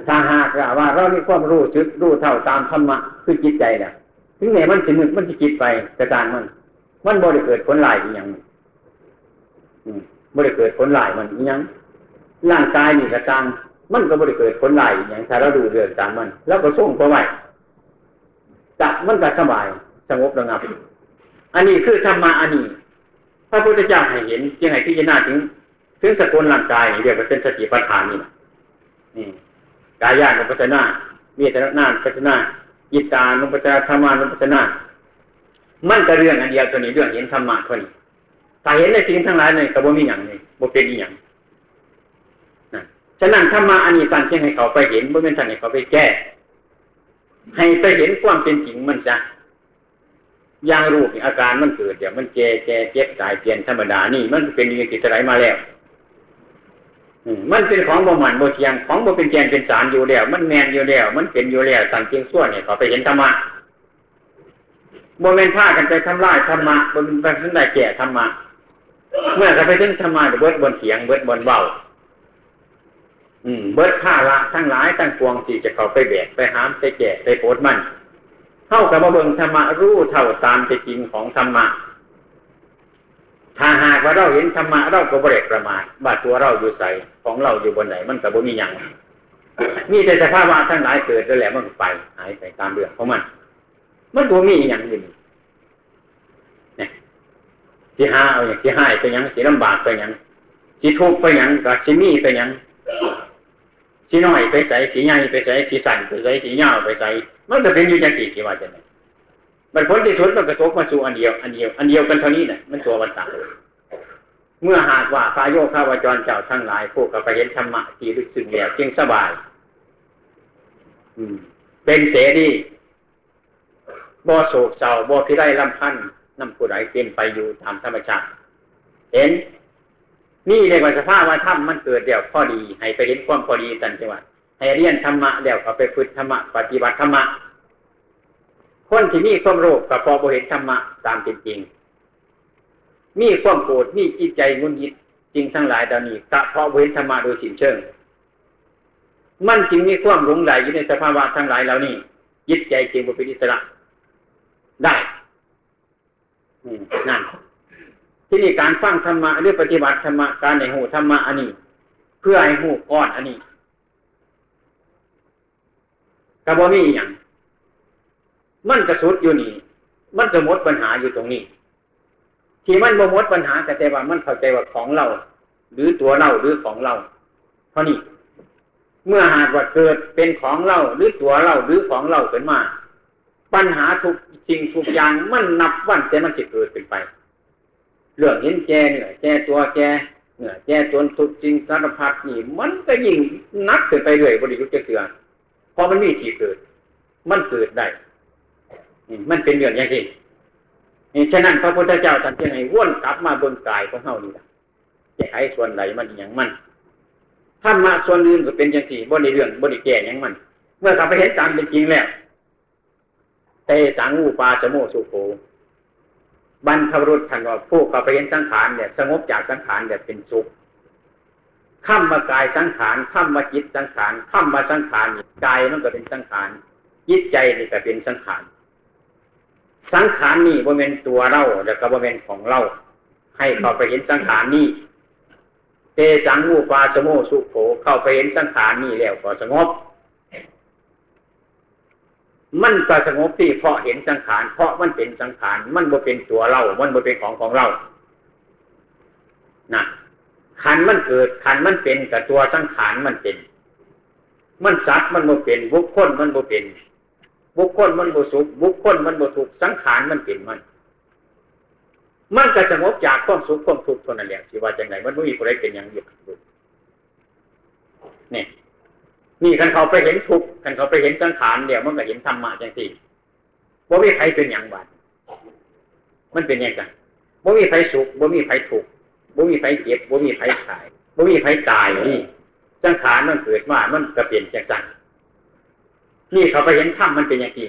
A: ถ้าหากว่าเรามีความรู้ชึกรู้เท่าตามธรรมะคือจิตใจเนี่ยถึงไหนมันจะนึกมันจะคิดไปกระจางมัน มันบริเกิดผลลายอย่างบริเกิดผลลายมันอย่างร่างกายนี่กระจางมันก็บริเกิดผลลายอย่างถ้าเราดูเรื่องตามมัน แล้วก็ส่งเข้าไปจับมันก็สบายสงบระงับ อันนี้คือธรรมะอันนี้ พระพุทธเจ้าให้เห็นยังไงที่จะน่าถึง ถึงสกุลร่างกายเรียกว่าเป็นสติปัฏฐานนี่นี่กายาณุปัสนาเมตนาปัสนายิตานุปัสนาธรรมานุปัสนามันก็เรื่องอันเดียวตัวนี้เรื่องเห็นธรรมะตัวนี้ถ้าเห็นในสิ่งทั้งหลายในกระบวนมีอย่างนี้บ่เป็นอีหยังนะฉะนั้นธรรมะอันนี้ตันเช่นให้เขาไปเห็นบ่เป็นท่านให้เขาไปแก้ ให้ไปเห็นความเป็นจริงมันจะ ย่างรูปอาการมันเกิดเดี๋ยวมันแก่แก่เจ็บตายเปลี่ยนธรรมดานี่ มันเป็นย่างที่สลายมาแล้วมันเป็นของบ่หมันบ่เทียงของบ่เป็นแกนเป็นสารอยู่แล้ว มันแมนอยู่แล้ว มันเป็นอยู่แล้วสันเพียงส่วนเนี่ยเขาไปเห็นธรรมะบ่แมนผ้ากันไปทำลายธรรมะบ่เป็นไปทั้งได้แก่ธรรมะเมื่อเขาไปถึงธรรมะเบิดบนเสียงเบิดบนเบาอืม เบิดผ้าละทั้งหลายทั้งปวงที่จะเขาไปแบกไปหามไปแก่ไปโปดมัน เท่ากับมาเบิ่งธรรมะรู้เท่าตามเป็นจริงของธรรมะถ้าหากว่าเราเห็นธรรมะเราก็บริประมาทว่าตัวเราอยู่ใส่ของเราอยู่บนไหนมันก็บ่มีอย่างมีแต่สภาวะทั้งหลายเกิดแล้วแหละมันไปหายไปตามเรื่องของมัน มันบ่มีอย่างอื่นเนี่ยที่ห้าเอาอย่างที่ห้าไปยังที่ลำบากไปยังที่ทุกข์ไปยังกับที่มีไปยังที่น้อยไปใส่ที่ใหญ่ไปใส่ที่สั่นไปใส่ที่ยาวไปใส่ มันก็เป็นอยู่อย่างสี่ที่ว่าจะไหนมันผลที่สุดมันกระทบมาสู่อันเดียวอันเดียวอันเดียวกันเท่านี้เนี่ยมันตัววันต่างเมื่อหากว่าพาโยข้าวจรเจ้าทั้งหลายพวกกับไปเห็นธรรมะที่ลึกซึ้งแล้วจึงสบาย อืม เป็นเสรีบ่โศกเศร้าบ่พิไรลำพันน้ำผู้ใดเป็นไปอยู่ตามธรรมชาติ เห็น นี่ในวันสภาพว่าถ้ำมันเกิดเดี่ยวพอดี ให้ไปเห็นความพอดีตันจังหวะ ให้เรียนธรรมะเดี่ยวก็ไปฝึกธรรมะปฏิบัติธรรมะคนที่มีความโรคกับพอบ่เห็นธรรมะตามเป็นจริง มีความโกรธมีจิตใจงุนยิดจริงทั้งหลายดานี้กะพอบ่เห็นธรรมะโดยสิ้นเชิง มันจึงมีความหลงไหลอยู่ในสภาวะทั้งหลายเหล่านี้ยึดใจจริงบ่เป็นอิสระได้นั่นที่นี่การฟังธรรมะหรือปฏิบัติธรรมะการในหูธรรมะอันนี้ เพื่อให้หูก้อนอันนี้ กระบอมีอย่างมันกระสุดอยู่นี่ มันจะหมดปัญหาอยู่ตรงนี้ ที่มันบ่หมดปัญหาแต่แต่ว่ามันเข้าใจว่าของเรา หรือตัวเราหรือของเราเท่านี้เมื่อหากว่าเกิดเป็นของเราหรือตัวเราหรือของเราขึ้นมา ปัญหาทุกสิ่งทุกอย่างมันนับวันแต่มันจะเกิดขึ้นไป เรื่องเห็นแจเนี่ยแจตัวแจเนี่ยแจจนทุกจริงสารพัดนี่มันก็ยิ่งนักขึ้นไปเรื่อยบริยุทธ์เสือ พอมันมีที่เกิด มันเกิดได้มันเป็นเรื่องอย่างนี้นี่ฉะนั้นพระพุทธเจ้าท่านจึงให้วนกลับมาบนกายของเฮานี่ละจะไขส่วนไหนมันอย่างมันถ้ามาส่วนอื่นก็เป็นอย่างสี่บนในเรื่องบนในแก่อย่างมัน เมื่อกลับไปเห็นตามเป็นจริงแล้วเตสังอูปาสโมสุโขบรรพรุษท่านว่าผู้เข้าไปเห็นสังขารเนี่ยสงบจากสังขารเนี่ยเป็นสุข ข้ามมากายสังขารข้ามมาจิตสังขารข้ามมาสังขารกายมันก็เป็นสังขารจิตใจนี่ก็เป็นสังขารสังขารนี่บ่เป็นตัวเราแล้วก็บ่เป็นของเรา ให้เข้าไปเห็นสังขารนี่เตสังมูปาสโมสุโขเข้าไปเห็นสังขารนี่แล้วก็สงบ มันก็สงบที่เพราะเห็นสังขารเพราะมันเป็นสังขารมันบ่เป็นตัวเรา มันบ่เป็นของของเรานะ ขันมันเกิดขันมันเป็นกับตัวสังขารมันเป็น มันสัตว์มันบ่เป็น บุคคลมันบ่เป็น บุคคลมันบุสุขบุคคลมันบุทุกสังขารมันเป็นมัน มันก็สงบจากความสุขความทุกข์คนนั้นแหละที่ว่าจังไงมันไม่มีอะไรเป็นอย่างเดียวนี่นี่คันเขาไปเห็นทุกข์คันเขาไปเห็นสังขารเดี๋ยวมันก็เห็นธรรมะจังสี่บ่มีใครเป็นอย่างบัดมันเป็นยังไงบ่มีใครสุขบ่มีใครทุกข์ บ่มีใครเจ็บบ่มีใครตายบ่มีใครตายนี่สังขารมันเกิดมามันก็เปลี่ยนจากสั่งนี่เขาไปเห็นถ้ำมันเป็นอย่างนี้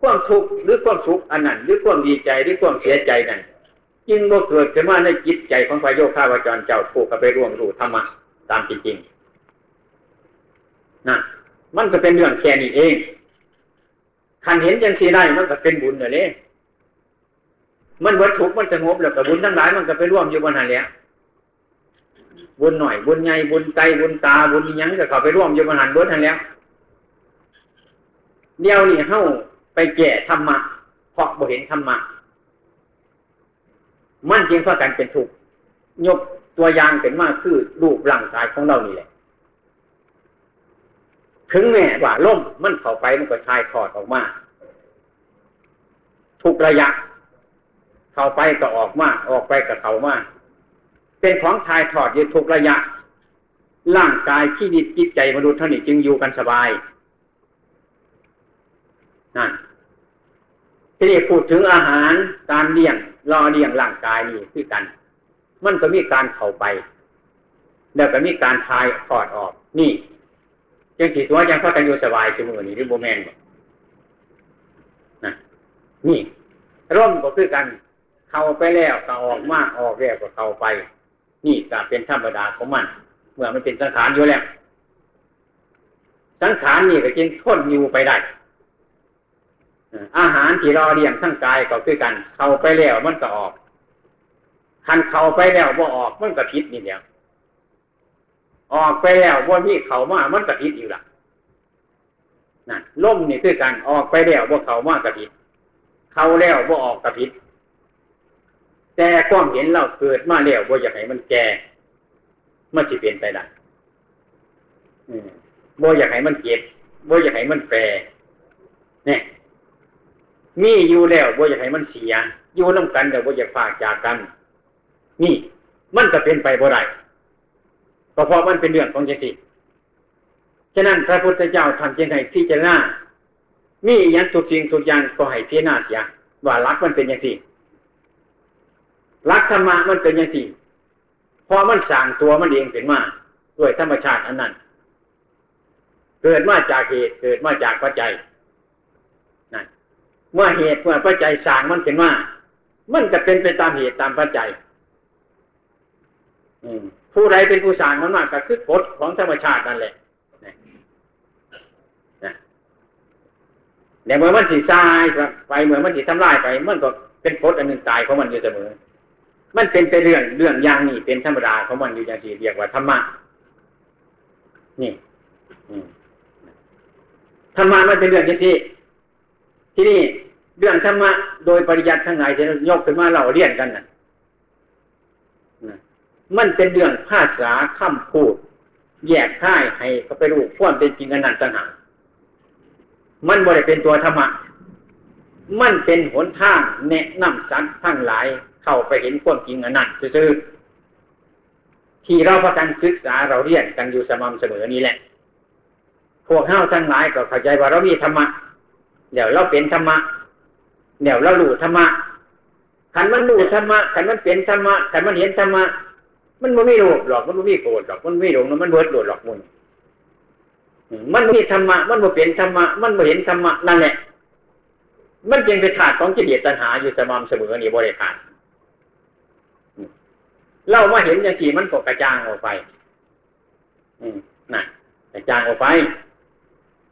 A: ความทุกข์หรือความสุขอันนั้นหรือความดีใจหรือความเสียใจนั้นจึงบ่เกิดขึ้นมาในจิตใจของพระโยคข้าวจรเจ้าผู้เขาไปร่วมรู้ธรรมะตามจริงๆนะมันก็เป็นเรื่องแค่นี้เองคันเห็นยังสีได้มันก็เป็นบุญเลย มันวัตถุมันสงบแล้วกับบุญทั้งหลายมันก็ไปร่วมอยู่บนนั้นแล้วบุญหน่อยบุญใหญ่บุญใจบุญตาบุญยังก็เข้าไปร่วมอยู่บนหันบุญทั้งแล้วเดียวนี่เข้าไปแก่ธรรมะเพราะบ่เห็นธรรมะมันจริงเพราะกันเป็นทุกข์ยกตัวอย่างเป็นมากคือรูปร่างกายของเรานี่แหละ ถึงแม้ว่าล่มมันเข้าไปมันก็ชายถอดออกมา ทุกระยะ เข้าไปก็ออกมาออกไปก็เข้ามาเป็นของชายถอดอยู่ทุกระยะ ร่างกายที่ดิจิตใจมนุษย์เท่านี้จึงอยู่กันสบายนั่นที่นี่พูดถึงอาหารการเลี้ยงรอเลี้ยงร่างกายนี่คือกัน มันก็มีการเข้าไป แล้วก็มีการทายถอดออก นี่จังสีตัวยังพอกันอยู่สบายเสมอนี่หรือโบแมนนะนี่ร่มก็คือกัน เข้าไปแล้วก็ออกมากออกแล้วก็เข้าไป นี่ก็เป็นธรรมดาของมัน เมื่อมันเป็นสังขารอยู่แล้ว สังขารนี่ก็จึงทนอยู่ไปได้อาหารที่รอเลี้ยงทั้งกายก็คือกัน เข้าไปแล้วมันก็ออกคันเข้าไปแล้วว่าออกมันก็พิษนี่เดียวออกไปแล้วว่ามีเขามามันก็พิษอยู่ละนั่นล่มนี่คือการออกไปแล้วว่าเขามากกระพิษเข้าแล้วว่าออกกระพิษ แต่ความเห็นเราเกิดมาแล้วว่าอยากให้มันแก่มันจะเปลี่ยนไปได้บ่อยากให้มันเก็บบ่อยากให้มันแปรเนี่ยมีอยู่แล้วบ่อยากให้มันเสีย อยู่น้ากันแต่บ่อยากฝากจากกัน นี่ มันก็เป็นไปบ่ได้ก็เพราะมันเป็นเรื่องของเจสิฉะนั้นพระพุทธเจ้าทำเช่นไรพิจารณามีอย่างทุกสิ่งทุกอย่างก็ให้พิจารณาเสียว่ารักมันเป็นอย่างที่ รักธรรมะมันเป็นอย่างที่พอมันสั่งตัวมันเองเป็นมาด้วยธรรมชาติอันนั้น เกิดมาจากเหตุเกิดมาจากปัจจัยนั่นเมื่อเหตุเมื่อปัจจัยสั่งมันเป็นมามันก็เป็นไปตามเหตุตามปัจจัยอืผู้ใดเป็นผู้สร้างมันมากก็คือกฎของธรรมชาตินั่นแหละเดี๋ยวเมื่อมันสีทรายไปเมื่อมันสีทำลายไป มันก็เป็นกฎอันหนึ่งตายของมันอยู่เสมอ มันเป็นไปเรื่องเรื่องอย่างนี้เป็นธรรมดาของมันอยู่อย่างที่เรียกว่าธรรมะนี่ธรรมะมันเป็นเรื่องอย่างที่ที่นี่เรื่องธรรมะโดยปริยัติทั้งหลายจะยกขึ้นมาเราเรียนกันนะมันเป็นเรื่องภาษาคำพูด แยกค่ายให้เขาไปรู้ความเป็นจริงอนันตนามันบริเป็นตัวธรรมะ มันเป็นหนทางแนะนำสัตว์ทั้งหลาย เข้าไปเห็นความจริงอันนั้นซื่อที่เราประกันศึกษาเราเรียนกันอยู่สม่ำเสมอนี้แหละ พวกเฮ้าทั้งหลายก็เข้าใจว่าเรามีธรรมะเดี๋ยวเราเป็นธรรมะเดี๋ยวเรารู้ธรรมะขันมันรู้ธรรมะขันมันเป็นธรรมะขันมันเห็นธรรมะมันไม่โลภหรอก มันไม่โกรธหรอก มันไม่หลงมันเบิดโดดหรอกมุนมันมีธรรมะ มันม่เป็นธรรมะ มันม่เห็นธรรมะนั่นแหละ มันจึงเป็นขาดของจิตเดียตัณหาอยู่สม่ำเสมอนี่บริการ เล่ามาเห็นอย่างสี่มันก็กระจางออกไป อืมน่ะกระจางออกไป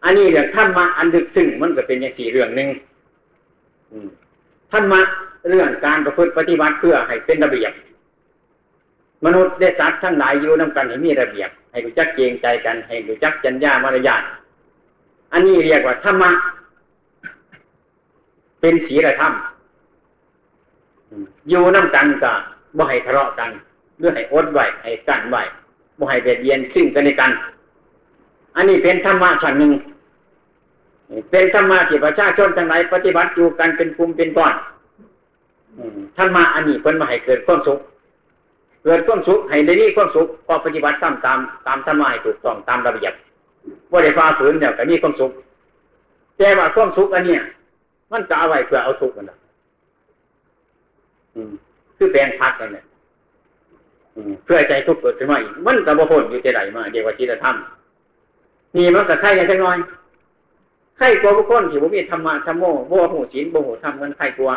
A: อันนี้เรื่องธรรมะอันดึกซึ่งมันก็เป็นอย่างสี่เรื่องหนึ่งธรรมะเรื่องการประพฤติปฏิบัติเพื่อให้เป็นระเบียบ มนุษย์ได้สัตว์ทั้งหลายอยู่นำกันให้มีระเบียบ ให้รู้จักเกรงใจกัน ให้รู้จักจัญญามารยาทอันนี้เรียกว่าธรรมะเป็นศีลธรรมอยู่น้ำกันก็บ่ ให้ทะเลาะกันหรือให้อดไหวให้กันไหวบ่ให้เบียดเบียนซึ่งกันและกัน อันนี้เป็นธรรมะชั้นหนึ่งเป็นธรรมะที่ประชาชนทั้งหลายปฏิบัติอยู่กันเป็นกลุ่มเป็นก้อนธรรมะอันนี้เพิ่นมาให้เกิดความสุข เกิดความสุขให้ได้นี่ความสุขพอปฏิบัติตามตามตามธรรมะให้ถูกต้องตามระเบียบว่าได้ฟ้าฝืนเนี่ยก็มีความสุขแต่ว่าความสุขอันเนี้ยมันจะเอาไว้เพื่อเอาสุขกันนะ คือแปลงพักกันเนี่ยเพื่อใจทุกข์เกิดขึ้นมาอีกมันจะบ่พ้นอยู่ที่ไหนมาเดียวว่าชีลธรรมนี่มันก็ใช่กันจังน้อยใครกลัวบุคคลที่บ่มีธรรมะธรรมโมบ่หูศีลบ่หูธรรมมันใครกลัว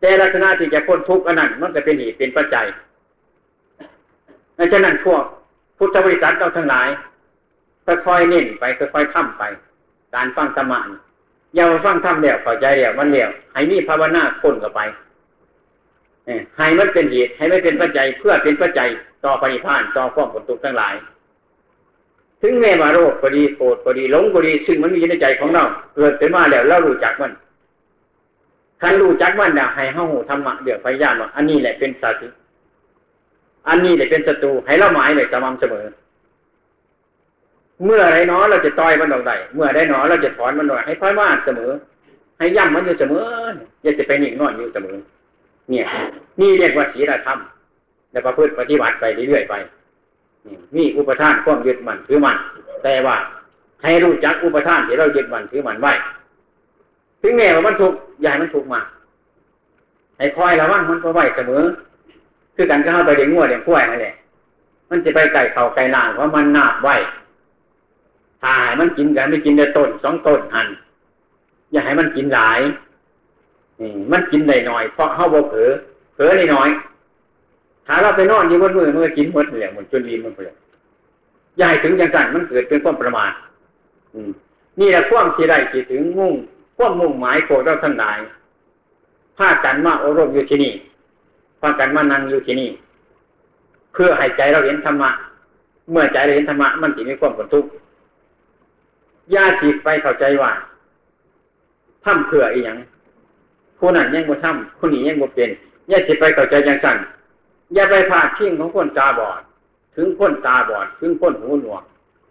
A: แต่ลักษณะที่จะพ้นทุกข์อันนั้นมันจะเป็นเหตุเป็นปัจจัยดังนั้นพวกพุทธบริษัทเราทั้งหลายค่อยๆเน้นไปค่อยๆทำไป การฟังธรรมะอย่าฟังธรรมเดียวเข้าใจเดียวมันเดียวให้มีภาวนาคนกับไป ให้มันเป็นเหตุให้ไม่เป็นปัจจัยเพื่อเป็นปัจจัยต่อปณิพานต่อความผลทุกข์ทั้งหลาย ถึงแม้ว่าโรคก็ดีโกรธก็ดีหลงก็ดีซึ่งมันมีในใจของเราเกิดขึ้นมาแล้วเรารู้จักมันท่านรู้จักว่าเนี่ยให้เฮาธรรมะเดี๋ยวพยายามว่าอันนี้แหละเป็นสัตว์อันนี้แหละเป็นศัตรูให้เราหมายเลยสม่ำเสมอ เมื่อไรเนาะเราจะต่อยมันออกได้เมื่อไรเนาะเราจะถอนมันออกให้พอยมาเสมอ ให้ย่ำมันอยู่เสมออย่าจะไปนิ่งนอนอยู่เสมอ เนี่ย นี่เรียกว่าศีลธรรมแล้วประพฤติปฏิบัติไปเรื่อยๆไปนี่อุปทานความยึดมั่นถือมั่นแต่ว่าให้รู้จักอุปทานที่เรายึดมั่นถือมั่นไว้ถึงแม้ว่ามันถูกใหญ่มันถูกมาให้คอยระวังมันก็ไหวเสมอ คือกันก็เข้าไปเด็กงัวเด็กกล้วยนั่นแหละมันจะไปไก่เข่าไก่นาเพราะมันนาบไว้ถ้าให้มันกินกันไม่กินได้ต้นสองต้นหันอย่าให้มันกินหลาย มันกินได้หน่อย เพราะเฮาบ่เผลอเผลอได้น้อย ถ้าเราไปนอนอยู่บนมือมือกินหมดเลยมันจนดีมันเปลี่ยนอย่าให้ถึงอย่างนั้นมันเกิดเป็นความประมาทนี่แหละความที่ได้ที่ถึงมุ่งความมุ่งหมายโกรธเราทั้งหลายพากันมาอบรมอยู่ที่นี่พากันมานั่งอยู่ที่นี่ เพื่อให้ใจเราเห็นธรรมะ เมื่อใจเราเห็นธรรมะมันจะมีความผลทุกข์ยาฉีดไปเข้าใจว่าทำเพื่ออีหยัง ผู้นั้นยังบ่ทำผู้นี้ยังบ่เป็นอย่าฉีดไปเข้าใจอย่างสั่นอย่าไปพาดทิ้งของคนตาบอด ถึงคนตาบอด ถึงคนหูหนวก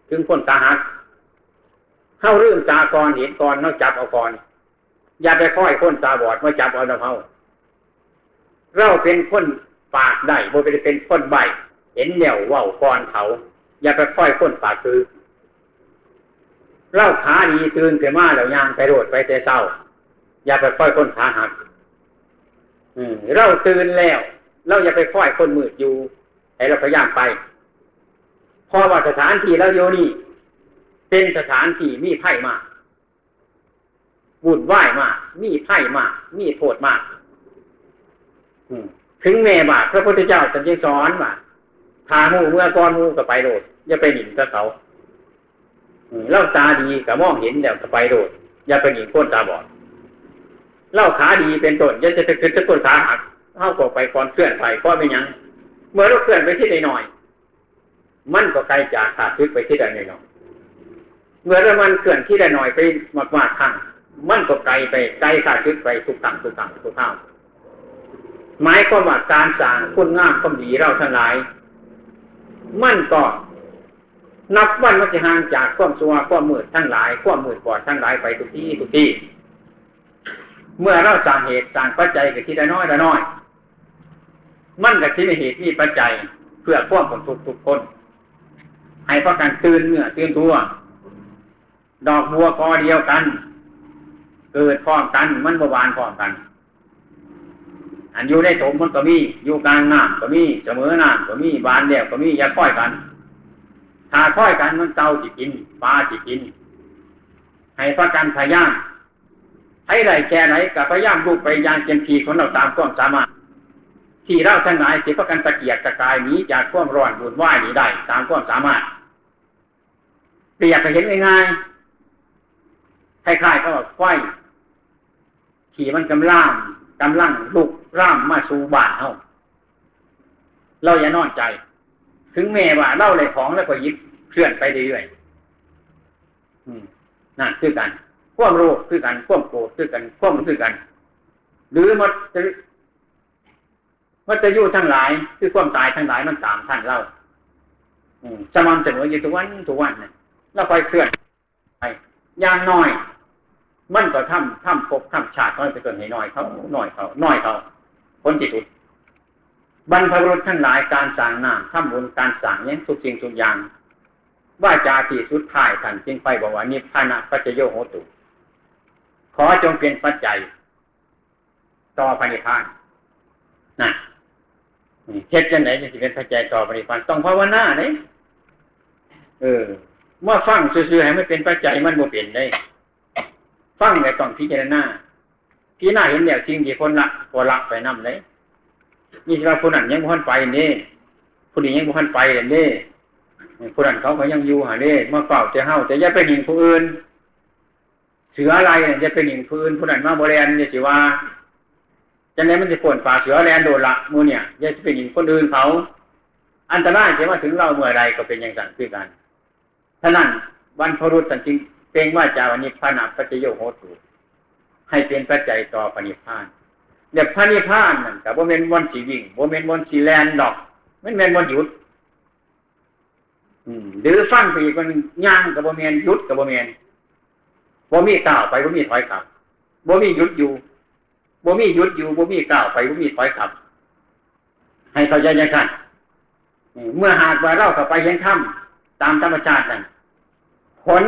A: ถึงคนตาหักเข้าเรื่องตากรเห็นกรนอกจับเอากรอย่าไปค่อยคนตาบอดมาจับเอาเฮาเราเป็นคนปากได้บ่เป็นเป็นคนใบเห็นเหนียวว่าวกรเขา อย่าไปค่อยคนปากคือเล่าขาดีตื่นขึ้นมาแล้วยางไปโรดไปแต่เศร้า อย่าไปค่อยคนขาหักเราตื่นแล้ว เราอย่าไปค่อยคนมืดอยู่ให้เราพยายามไปพอว่าสถานที่เราโยนี่ เป็นสถานที่มีไพ่มากวุ่นวายมาก มีไพ่มาก มีโทษมากถึงแม่บาพระพุทธเจ้าสัญญสอนว่าทาหูเมื่อก้อนหูก็ไปโดด อย่าไปหนินกับเขาเล่าตาดีกับมองเห็นเดี๋ยวก็ไปโดด อย่าไปหนินก้นตาบอด เล่าขาดีเป็นต้นย่าจะไปขึ้นจะก้นขาหักเข้าก็ไปก่อนเคลื่อนไปก็ไม่ยัง เมื่อเราเคลื่อนไปที่ใดหน่อยมันก็ไกลจากขาดซึกไปที่ใดหน่อยเมื่อเรามันเคลื่อนที่ใดหน่อยไปมากมากทางมันก็ไกลไปไกลขาดซึกไปทุกตังทุกตังทุกข้าวหมายความว่าการสั่งคุณงามความดีเราทั้งหลาย มันก็นับวันมันจะห่างจากความสัวความมืดทั้งหลาย ความมืดบอดทั้งหลายไปทุกที่ทุกที่ เมื่อเราสั่งเหตุสั่งปัจจัยกับที่ได้น้อยได้น้อย มันกับที่มีเหตุมีปัจจัยเพื่อควบผลทุกทุกคน ให้พระกันตื่นเมื่อตื่นตัว ดอกบัวกอเดียวกัน เกิดพร้อมกันมันบวานพร้อมกัน อันอยู่ในถมมันก็มี อยู่กลางน้ำก็มีเสมอน้ำก็มีบานเดียวก็มีอย่าค่อยกันถ้าค่อยกันมันเตาจิกินปลาจิกิน ให้ประกันพยายาม ให้ไรแค่ไหนกับพยายามลูกไปยางเจมพีของเราตามความสามารถ ที่เราทั้งหลายสิประกันตะเกียกตะกายนี้จากความร้อนบุญไหวนี้ได้ ตามความสามารถเปรียบไปเห็นง่ายๆคล้ายๆก็ไฟขี่มันกำลังกำลังลุกร่ามมาสู่บ้านเฮาเราอย่านอนใจ ถึงแม่ว่าเล่าเลยของแล้วก็ยิบเคลื่อนไปเรื่อยๆนั่นคือกัน ควมโรคคือกันควมโกรธคือกันควมคือกัน หรือมันจะมันจะยู่ทั้งหลาย คือความตายทั้งหลายมันตามท่านเล่าสม่ำเสมออยู่ทุกวันทุกวันเนี่ยเราไปเคลื่อนไปย่างน้อย มันก็ทำทำพบทำชาติน้อยไปเกินให้น้อยเขาน้อยเขาน้อยเขาคนจิตอุดบรรพบุรุษทั้งหลายการสั่งน้ำทำบุญการสั่งเนี้ยทุกสิ่งทุกอย่างว่าจาที่สุดท้ายท่านจึงไปบอกว่านิพพานะปัจโยโหตุ อจงเป็นปัจจัย ต่อพระนิพานนะเฮ็ดจังไหนจะเป็นปัจจัยต่อพระนิพานต้องภาวนาเนี่ยเออเมื่อฟังซื่อๆให้ไม่เป็นปัจจัยมันโมเปลี่ยนได้ ฟังแต่ต้องพิจารณาพิจารณาเห็นแล้วจริงที่คนละพอละไปนำเลยนี่ว่าคนนั้นยังบุหันไปนี่ผู้นี้ยังบุหันไปนี่คนนั้นเขาก็ยังอยู่หาเนี่มาเฝ้าจะเฮาจะอย่าไปหนิงผู้อื่น สืออะไรเนี่ยจะไปหนิงผู้อื่นผู้นั้นมาบริเวณเนี่ยสิว่าจะไหนมันจะปวดป่าเสือแลนโดนละมูเนี่ยอย่าไปหนิงคนอื่นเขา อันตรายจะมาถึงเราเมื่อไรก็เป็นอย่างสั่งคือกันท่านั้นวันพรุษสันจริงเก่งว่าจาวันนี้พานาปัจจโยโหตุให้เป็นปัจจัยต่อปณิพานเดี๋ยวพระนิพพานนั่นกับโมเมนวันสีวิ่งโมเมนวันสีแลนดอกไม่เมนวันหยุดหรือฟังไปอีกมันย่างกับโมเมนยุดกับโมเมน โมมีก้าวไปโมมีถอยกลับโมมียุดอยู่โมมียุดอยู่โมมีก้าวไปโมมีถอยกลับ ให้เข้าใจยังไงเมื่อหากว่าเราเข้าไปเห็นถ้ำตามธรรมชาตินั่นผล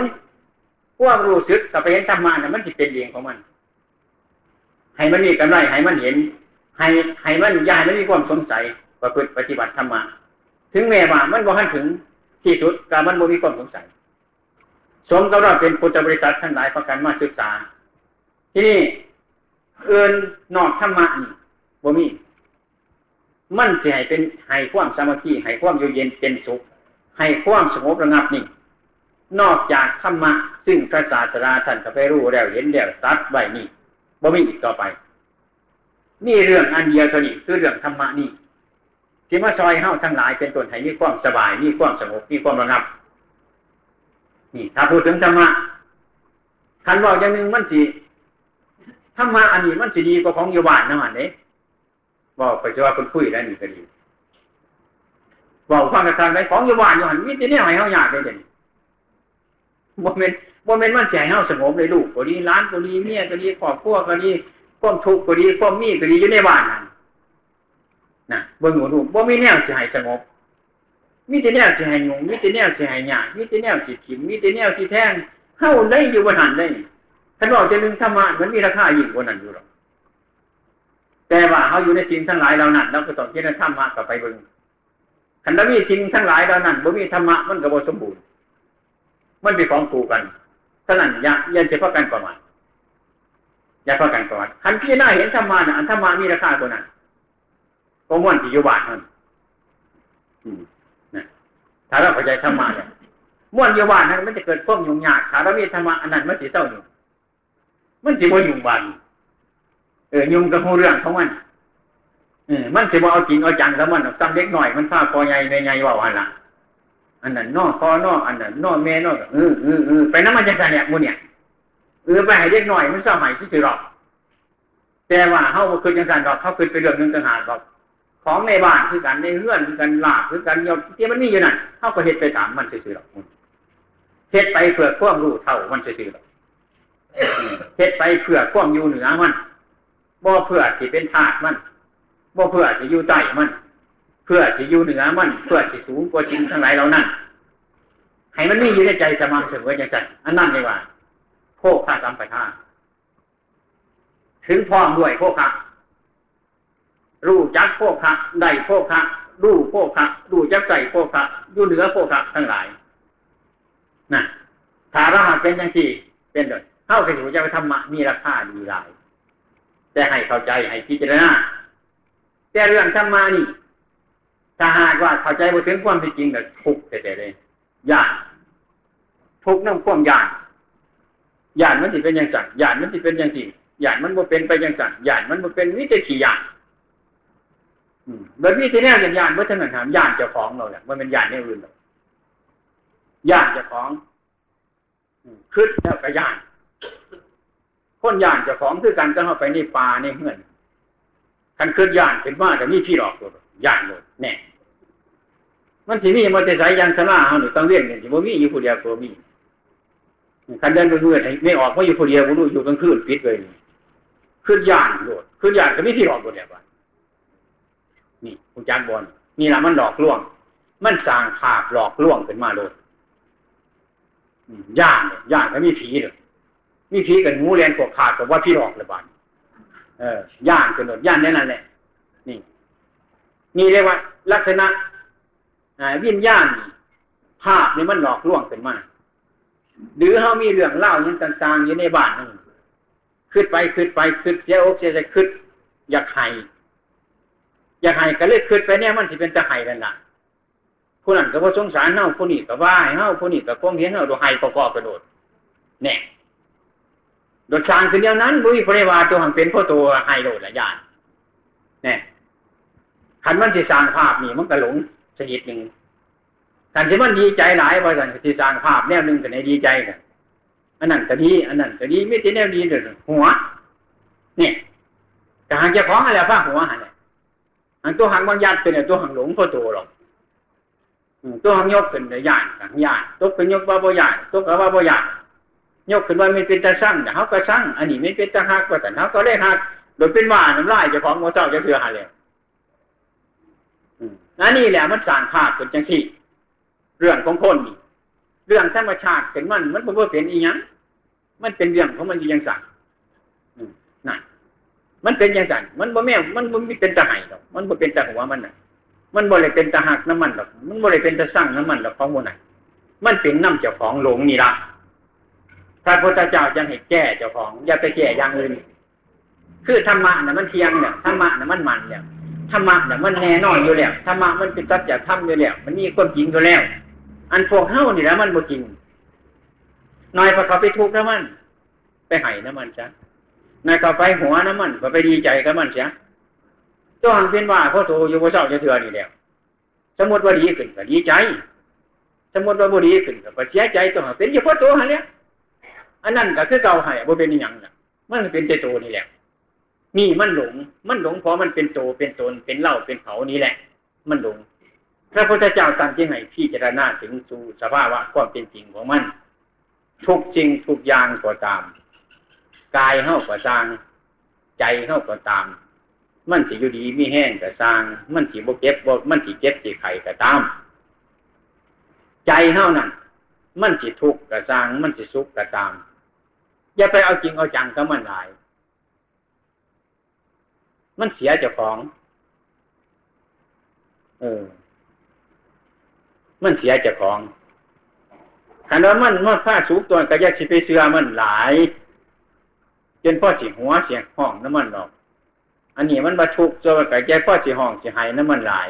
A: พวกรู้สึกกับไปเห็นธรรมะน่ะมันจะเป็นเองของมัน ให้มันมีกำไรให้มันเห็น ให้ให้มันยายมันมีความสงสัยประพฤติปฏิบัติธรรมะถึงแม้ว่ามันบ่ทันถึงที่สุดการมันบ่มีความสงสัย สมกับเราเป็นพุทธบริษัททั้งหลายประกันมาศึกษา ที่นี่เอื่นนอกธรรมะนี่บ่มี มันจะให้เป็นให้ความสามัคคีให้ความอยู่เย็นเป็นสุข ให้ความสงบระงับนิ่นอกจากธรรมะซึ่งพระศาสดาท่านก็ไปรู้แล้วเห็นแล้วตัดไว้นี่บ่มีอีกต่อไป นี่เรื่องอันเดียวเท่านี้คือเรื่องธรรมะนี่ที่มาซอยเฮาทั้งหลายเป็นต้นให้มีความสบายมีความสงบมีความระงับ นี่ถ้าพูดถึงธรรมะคันบอกอย่างหนึ่งมันสิธรรมะอันนี้มันสิดีกว่าของโยบานนะมันเองบอกไปจะว่าคนคุยแล้วนี่ก็ดีบอกความกระทำไปของโยบานอยู่หันมิตรเนี่ยให้เฮาอยากได้เด่นโมเมนต์โมเมนต์มันใจเฮาสงบเลยลูกก็ดีร้านก็ดีเมียก็ดีครอบครัวก็ดีความทุกข์ก็ดีความมีก็ดีอยู่ในบ้านนั่นนะเบิ่งหนูดูบ่มีแนวสิให้สงบ มีแต่แนวสิให้งงมีแต่แนวสิให้ยากมีแต่แนวสิขิมมีแต่แนวสิแท่งเข้าได้อยู่บนหันได้ท่านบอกจะนึงธรรมะมันมีราคายิ่งกว่านั้นอยู่หรอกแต่ว่าเขาอยู่ในสิ่งทั้งหลายเรานั้นเราก็ต้องเจริญธรรมะกับไปเบิ่งขันมีสิ่งทั้งหลายเรานั้นบ่มีธรรมะมันก็บ่สมบูรณ์ มันเป็นของคู่กันฉะนั้นอย่าอย่าจะพักกันประมาทอย่าพักกันประมาทขันพี่หน้าเห็นธรรมะนะอันธรรมะมีราคากว่านั้นก็ม่วนที่อยู่บ้านนั่นน ถ้าเราเข้าใจธรรมะเนี่ยม่วนอยู่านั้นมันจะเกิดความยุ่งยากถ้าเรามีธรรมะอันนั้นมันสิเศร้าอยู่มันสิบ่ยุ่งบ้านเออยุ่งกับหูเรื่องของมันเออมันสิบ่เอาจริงเอาจังกับมันซ้ำเล็กหน่อยมันพาคอใหญ่ใหญ่ว่าวันละอันนั้นนอคอนออันนั้นนอแม่นอเออเออเออไปน้ำมันจะกันเนี่ยมูเนี่ยเออไปให้เล็กหน่อยมันเศร้าใหม่ที่สิหรอกแต่ว่าเขาคืนยังการดอกเขาคืนไปเรื่องนึงต่างหากดอก ของในบ้านคือกันในเรือนคือกันลาบคือกันยอดที่มันมีอยู่นั่นเขาก็เห็ดไปตามมันซื่อๆหรอกเห็ดไปเพื่อความรู้เท่ามันซื่อๆหรอกเฮ็ดไปเพื่อความอยู่เหนือมันบ่เพื่อที่เป็นธาตุมันบ่เพื่อที่อยู่ใต้มัน เพื่อที่อยู่เหนือมัน เพื่อที่สูงกว่าจริงทั้งหลายเหล่านั้นให้มันมีอยู่ในใจสม่ำเสมออย่างใจอันนั้นเลยว่าโคกข้าสัมปทาถึงพร้อมด้วยโคกข้า รู้จักโคกข้าได้โคกข้ารู้โคกข้ารู้จักใส่โคกข้าอยู่เหนือโคกข้าทั้งหลายนะถ้าเราหากเป็นอย่างที่เป็นเลยเข้าไปสู่จะธรรมะมีราคาดีหลาย แต่ให้เข้าใจให้พิจารณาแต่เรื่องธรรมะนี่ถ้าหากว่าเข้าใจไปถึงความเป็นจริงก็ทุกข์แต่เลยยากทุกข์นั่งความยากยานมันจะเป็นอย่างสั่งยานมันจะเป็นอย่างสิ่ยานมันบ่เป็นไปอย่างสั่งยานมันบ่เป็นวิจขี่ยาน แบบนี้ที่แน่ย่างยานเมื่อท่านถามยานเจ้าของเราเนี่ยมันเป็นยานในอื่นหรอกยานเจ้าของคืดแล้วก็ยานคนยานเจ้าของคือกันก็เข้าไปในป่าในเฮือนกันคือย่านเป็นว่าแต่มีพี่หลอกตัวยานเลยแน่มันที่นี่มันจะใส่ยันสลาเขาหนูต้องเรียนกันที่ว่ามีอยู่ผู้เดียวตัวมีคันเดินไปเมื่อไม่ออกเพราะอยู่ผู้เดียวรู้อยู่กลางคืนปิดเลยคือย่านโดดคือย่านก็มีพี่หลอกตัวเดียวกัน นี่คุณจานบอลนี่แหละมันหลอกลวง มันสร้างภาพหลอกลวงขึ้นมาโดดย่านย่านก็มีผีเลยมีผีกันงูเรียนพวกขาดกับว่าพี่หลอกเลยบ้านเออย่านกันหมดย่านนี้นั่นแหละนี่ นี่เรียกว่า ลักษณะวิญญาณภาพนี่มันหลอกลวงขึ้นมาหรือเขามีเรื่องเล่าย่างต่างๆอยู่ในบ้านนี่ขึ้นไปขึ้นไปขึ้นเสียอกเสียใจขึ้นอยากให้ อยากให้ก็เลยขึ้นไปเนี่ยมันสิเป็นจะให้กันละผู้นั้นก็ว่าสงสารเฮาผู้นี้ก็ว่าให้เฮาผู้นี้ก็คงเห็นเฮาดูให้ประกอบกระโดดเนี่ยโดดชางคือเดียวนั้นบุ้ยพระวาตัวหังเป็นพ่อตัวให้โดดละญาติเนี่ยขันมันจะสร้างภาพนี่มันก็หลงสนิดหนึ่งขันที่มันดีใจหลายว่าสันที่สร้างภาพแนวหนึ่งแต่ในดีใจกันอันนั้นก็ดีอันนั้นก็ดีไม่ใช่แนวดีเลยหัวเนี่ยแต่หางจะของอะไรฟ้าหัวหันเนี่ย อันตัวหางบางญาติเป็นตัวหางหลงพ่อตัวหรอกตัวหางยกเป็นญาติหางญาติตัวเป็นยกว่าบ่ญาติตัวกับว่าบ่ญาติยกขึ้นว่าไม่เป็นตาสั่งแต่เขาก็สั่งอันนี้ไม่เป็นตาหักก็แต่เขาก็ได้หักโดยเป็นว่าน้ำลายจะของโมเจ้าจะเสือหาเลยอันนี้แหละมันสั่งขาดเป็นจังที่ เรื่องของคนนี่เรื่องธรรมชาติเป็นมัน มันเป็นเป็นอีหยังมันเป็นเรื่องของมันยังสั่งนั่น มันเป็นยังสั่งมันบ่แม่มันมันไม่เป็นตาไห้หรอก มันบ่เป็นตาหัวมันน่ะ มันบริเป็นตะหักน้ำมันหรอก มันบริเป็นตะสร้างน้ำมันหรอกของโมไหนมันเป็นน้ำเจ้าของหลงนี่ละพระพุทธเจ้าจังให้แก้เจ้าของ อย่าไปแก้อย่างอื่น คือธรรมะน่ะมันเทียงเนี่ยธรรมะน่ะมันมันเนี่ยธรรมะเนี่ยมันแน่นอนอยู่แล้วธรรมะมันเป็นสัจธรรมอยู่แล้วมันมีความจริงอยู่แล้ว อันพวกเฮ้านี่แล้วมันบ่จริงน้อยพอเขาไปทุกข์แล้วมัน ไปไห้น้ำมันจ้ะ นายเขาไปหัวน้ำมันก็ไปดีใจกับมันเสียจ้องเป็นว่าพ่อโตอยู่พ่อเจ้าจะเถื่อนี่แล้วสมมติว่าดีขึ้นก็ดีใจ สมมติว่าบ่ดีขึ้นก็เสียใจต้องเป็นอยู่พ่อโตหันเนี้ยอันนั้นก็คือเก่าให้บ่เป็นอย่างน่ะ มันเป็นใจโตนี่แหละนี่มันหลง มันหลงเพราะมันเป็นโตเป็นตนเป็นเล่าเป็นเขานี้แหละ มันหลงพระพุทธเจ้าตรัสที่ให้พี่เจรณาถึงสู่สภาวะความเป็นจริงของมัน ทุกจริงทุกอย่างก็ตาม กายเข้าก็สร้าง ใจเข้าก็ตาม มันสิอยู่ดีมีแห้งก็สร้าง มันสิบ่เก็บบ่มันสิเจ็บสิไข่ก็ตาม ใจเข้านั่นมันสิทุกข์ก็สร้าง มันสิสุขก็ตาม อย่าไปเอาจริงเอาจังกับมันหลาย มันเสียเจ้าของ เออ มันเสียเจ้าของคันว่ามันมันผ้าสูกตัวก็ยากสิไปเสือมันหลาย จนพ่อสิหัวเสียงห้องน้ำมันหรอก อันนี้มันบรรทุกจนกับแก่พ่อสิห้องสิหายน้ำมันหลาย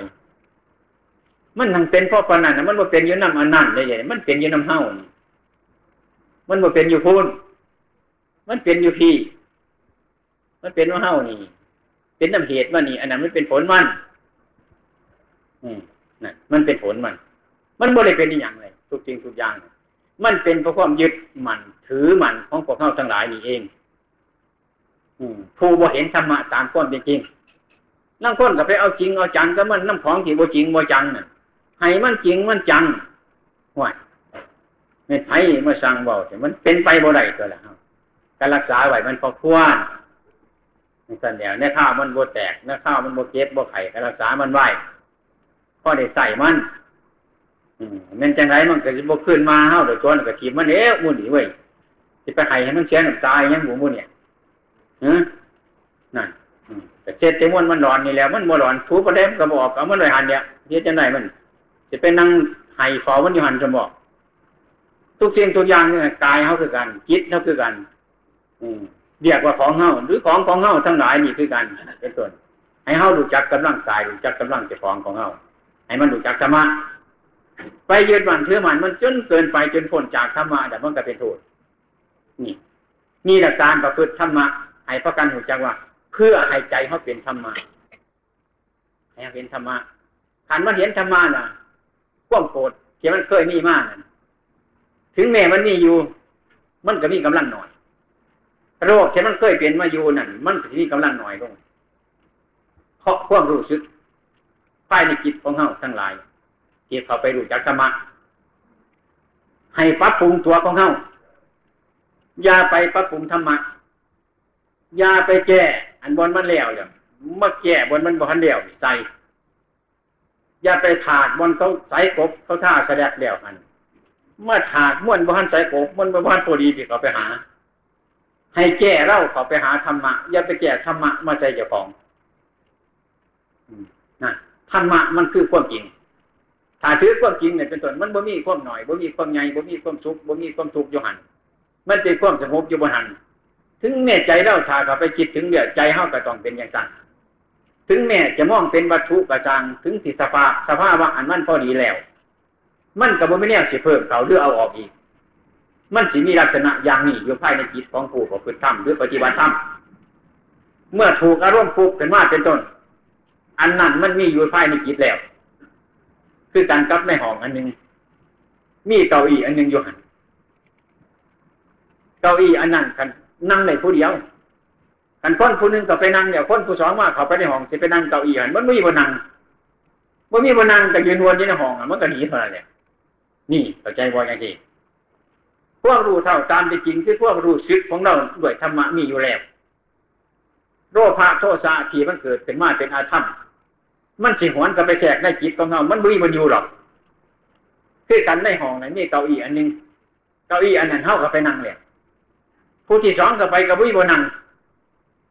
A: มันทั้งเป็นพ่อปนันมันบ่เป็นอยู่น้ำอันนั่นได้ยังมันเป็นอยู่น้ำเฮ้ามันบ่เป็นอยู่พูนมันเป็นอยู่พี่ มันเป็นว่าเฮ้านี่ เป็นน้ำเหตุมันนี่ อันนั้นมันเป็นผลมัน อืมนั่นมันเป็นผลมัน มันบ่ได้เป็นอย่างไรทุกจริงทุกอย่าง มันเป็นเพราะความยึดมันถือมันของพวกเขาทั้งหลายนี่เอง ผู้บ่เห็นธรรมะตามก้นเป็นจริงนั่งก้นก็ไปเอาจริงเอาจังก็มันน้ำของที่บ่จริงบ่จังน่ะให้มันจริงมันจังห่วยไม่ไผมาสั่งเบาแต่มันเป็นไปบ่ได้ตัวละการรักษาไหวมันพอควรนี่สันเดียวในข้าวมันบ่แตกในข้าวมันบ่เก็บบ่ไข่การรักษามันไหว้พอได้ใส่มันอืมันจังไรมันก็จะบ่ขึ้นมาเฮาโดยตัวก็ทีมันเอ๊ะมุ่นนี่เว้ยสิไปไข่ให้มันเสียน้ำตายยังหมูมุ่นเนี่ย นั่นแต่เช็ดเต็มวันมันร้อนนี่แล้ว มันบ่ร้อนทูประเด็นก็บอกเอามันเลยหันเนี่ยเฮ็ดจังไดมันจะเป็นนั่งไห้ฟอมันอยู่หันจะบอก ทุกสิ่งทุกอย่างเนี่ยกายเขาคือกันจิตเขาคือกัน อืมเรียกว่าของเฮาหรือของของเฮาทั้งหลายนี่คือกันเป็นต้นให้เฮารู้จักกำลังกายรู้จักกำลังเจ้าของของเฮาให้มันรู้จักธรรมะไปยืดมันเถื่อมันมันจนเกินไปจนพ้นจากธรรมะแต่มันก็เป็นโทษนี่นี่แหละการประพฤติธรรมะ ให้ประกันหูจักว่า เพื่อให้ใจเขาเป็นธรรมะให้เป็นธรรมะขันว่าเห็นธรรมะน่ะข่วมโกรธที่มันเคยมีมากถึงแม้มันมีอยู่ มันก็มีกำลังหน่อยโรคที่มันเคยเป็นมาอยู่นั่นมันก็มีกำลังหน่อยลงเพราะความรู้สึกภายในจิตของเขาทั้งหลายที่เขาไปรู้จักธรรมะให้ปรับปรุงตัวของเขาอย่าไปปรับปรุงธรรมะ อย่าไปแก้ อันบนมันแล้วอย่างเมื่อแก้บนมันบนเดียวใส่อย่าไปถากบนเขาใส่กบเขาท่าแสดงเดียวอันเมื่อถากม้วนบนใส่กบม้วนบนพอดีที่เขาไปหา ให้แก้เล่าเขาไปหาธรรมะอย่าไปแก้ธรรมะมาใส่เจ้าของนะธรรมะมันคือความจริงถ้าถือความจริงเนี่ยเป็นต้นมันบ่มีความหน่อยบ่มีความใหญ่บ่มีความสุขบ่มีความทุกข์อยู่หันมันเป็นความสงบอยู่บนหัน ถึงแม่ใจเล่าชาเขาไปคิดถึงเดียใจเฮาก็ต้องเป็นอย่างนั้นถึงแม่จะมองเป็นวัตถุกระจังถึงสิสภาสภาว่าอันมันพอดีแล้ว มันก็บ่ไม่แน่สิเพิ่มเขาหรือเอาออกอีก มันสิมีลักษณะอย่างนี้อยู่ภายในจิตของผู้ประพฤติธรรมหรือปฏิบัติธรรมเมื่อถูกอารมณ์ฟุกเป็นว่าเป็นต้น อันนั้นมันมีอยู่ภายในจิตแล้ว คือการกับในห้องอันหนึ่งมีเก้าอี้อันหนึ่งอยู่หันเก้าอี้อันนั้นกัน นั่งในผู้เดียวกันคนผู้หนึ่งก็ไปนั่งเดี๋ยวคนผู้สองมาเขาไปในห้องจะไปนั่งเก้าอี้หันมันไม่มีบนนั่งมันมีบนนั่งแต่ยืนวนอยู่ในห้องมันก็หนีเท่านั้นเนี่ยนี่เข้าใจว่าอย่างที่พวกรู้เท่าตามเป็นจริงคือพวกรู้ซึกของเราด้วยธรรมะมีอยู่แล้วโรคพระโทษะที่มันเกิดเป็นมาเป็นอาธรรมมันสิหวนกับไปแทรกในจิตของเรา มันไม่มีมันอยู่หรอกคือกันในห้องไหนมีเก้าอี้อันนึงเก้าอี้อันนั้นเท่ากับไปนั่งเลย ผู้ที่สองก็ไปกับวิบนัง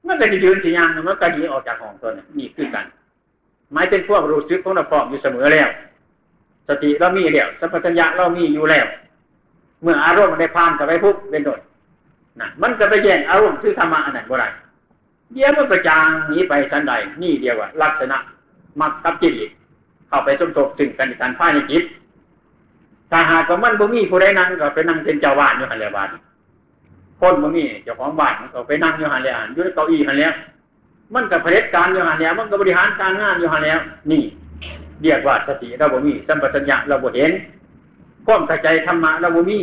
A: มันก็จะยืนสียางมันก็หนีออกจากห้องตัวนี้นี่คือกันหมายถึงพวกรู้สึกของเราพร้อมอยู่เสมอแล้ว สติเรามีแล้วสัพพัญญะเรามีอยู่แล้ว เมื่ออารมณ์ได้ผ่านกับไปปุ๊บเป็นโดดนะมันก็ไปแย่งอารมณ์คือธรรมะอันนั้นบ่ได้เดี๋ยวมันประจางหนีไปทันใดนี่เดียวว่าลักษณะมักกับจิตเข้าไปสมทบถึงกันในการพ่ายในจิตถ้าหากว่ามันบ่มีผู้ใดนั่งก็ไปนั่งเป็นเจ้าบ้านอยู่หันแล้วบ้าน คนบ่มีเจ้าของบ้านก็ไปนั่งอยู่หันแล้วอยู่ในเก้าอี้หันแล้วมันก็เผด็จการอยู่หันแล้วมันก็บบริหารการงานอยู่หันแล้ว นี่เรียกว่าสติเราบ่มีสัมปชัญญะเราบ่เห็นความเข้าใจธรรมะเราบ่มี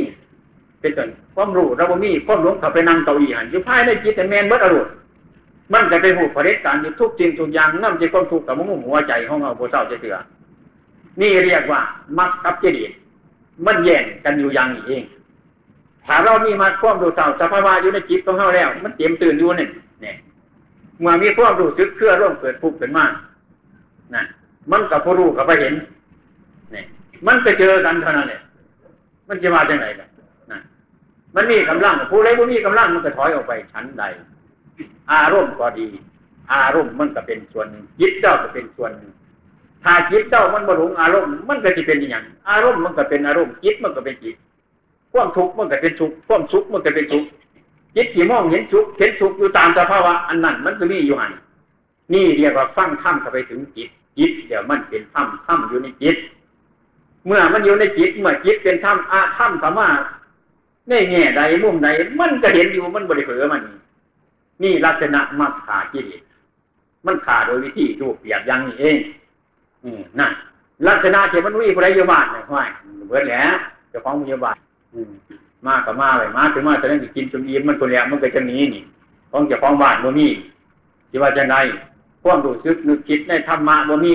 A: เป็นต้นความรู้เราบ่มีความหลงเข้าไปนั่งเก้าอี้หันอยู่ภายในจิตแต่แมนเบิดอารมณ์มันจะเป็นหูเผด็จการอยู่ทุกสิ่งทุกอย่างนั่นจะความทุกข์กับมุ่งหัวใจของเราโบเศร้าจะเถื่อนี่เรียกว่ามักกับเจดีมันแย่งกันอยู่อย่างนี้เอง ถ้าเรามีมาความรู้เศร้าสภาวะอยู่ในจิตของเราแล้ว มันเต็มตื่นอยู่นี่เนี่ยเมื่อมีความรู้สึกเคลื่อร่วมเกิดพุกขึ้นมานะมันกับผู้รู้กับผู้เห็นเนี่ยมันไปเจอกันเท่านั้นเลยมันจะมาจากไหนกันนะมันมีกำลังผู้ใดผู้มีกำลังมันก็ถอยออกไปชั้นใด อารมณ์ก็ดี อารมณ์มันก็เป็นส่วนหนึ่งจิตเจ้าก็เป็นส่วนหนึ่งถ้าจิตเจ้ามันบรรลุอารมณ์มันก็จะเป็นอย่างอารมณ์มันก็เป็นอารมณ์จิตมันก็เป็นจิต ความทุกข์มันก็เป็นทุกข์ความสุขมันก็เป็นทุกข์จิตที่มองเห็นสุขเห็นสุขอยู่ตามสภาวะอันนั้น มันก็มีอยู่หันนี่เรียกว่าฟังถ้ำเข้าไปถึงจิตจิตเดี๋ยวมันเป็นถ้ำถ้ำอยู่ในจิต เมื่อมันอยู่ในจิตเมื่อจิตเป็นถ้ำอาถ้ำสามารถในแง่ใดมุมใดมันก็เห็นอยู่มันบริเผลอมัน นี่ลักษณะมักขากิเลสมันขาโดยวิธีรูปเปียกยังนี่เองอืมนั่นลักษณะที่มันวิ่งไปอยู่บ้านเนี่ยห้อยเบิดแล้วเจ้าของอยู่บ้าน มากับมาเลยมาถึงมาแต่นั้กินจนอิ่มมันตัวแล้วมันก็จะหนีนี่ของเจ้าของบ้านบ่มีที่ว่าจะไงความรู้สึกนึกคิดในธรรมะบ่มี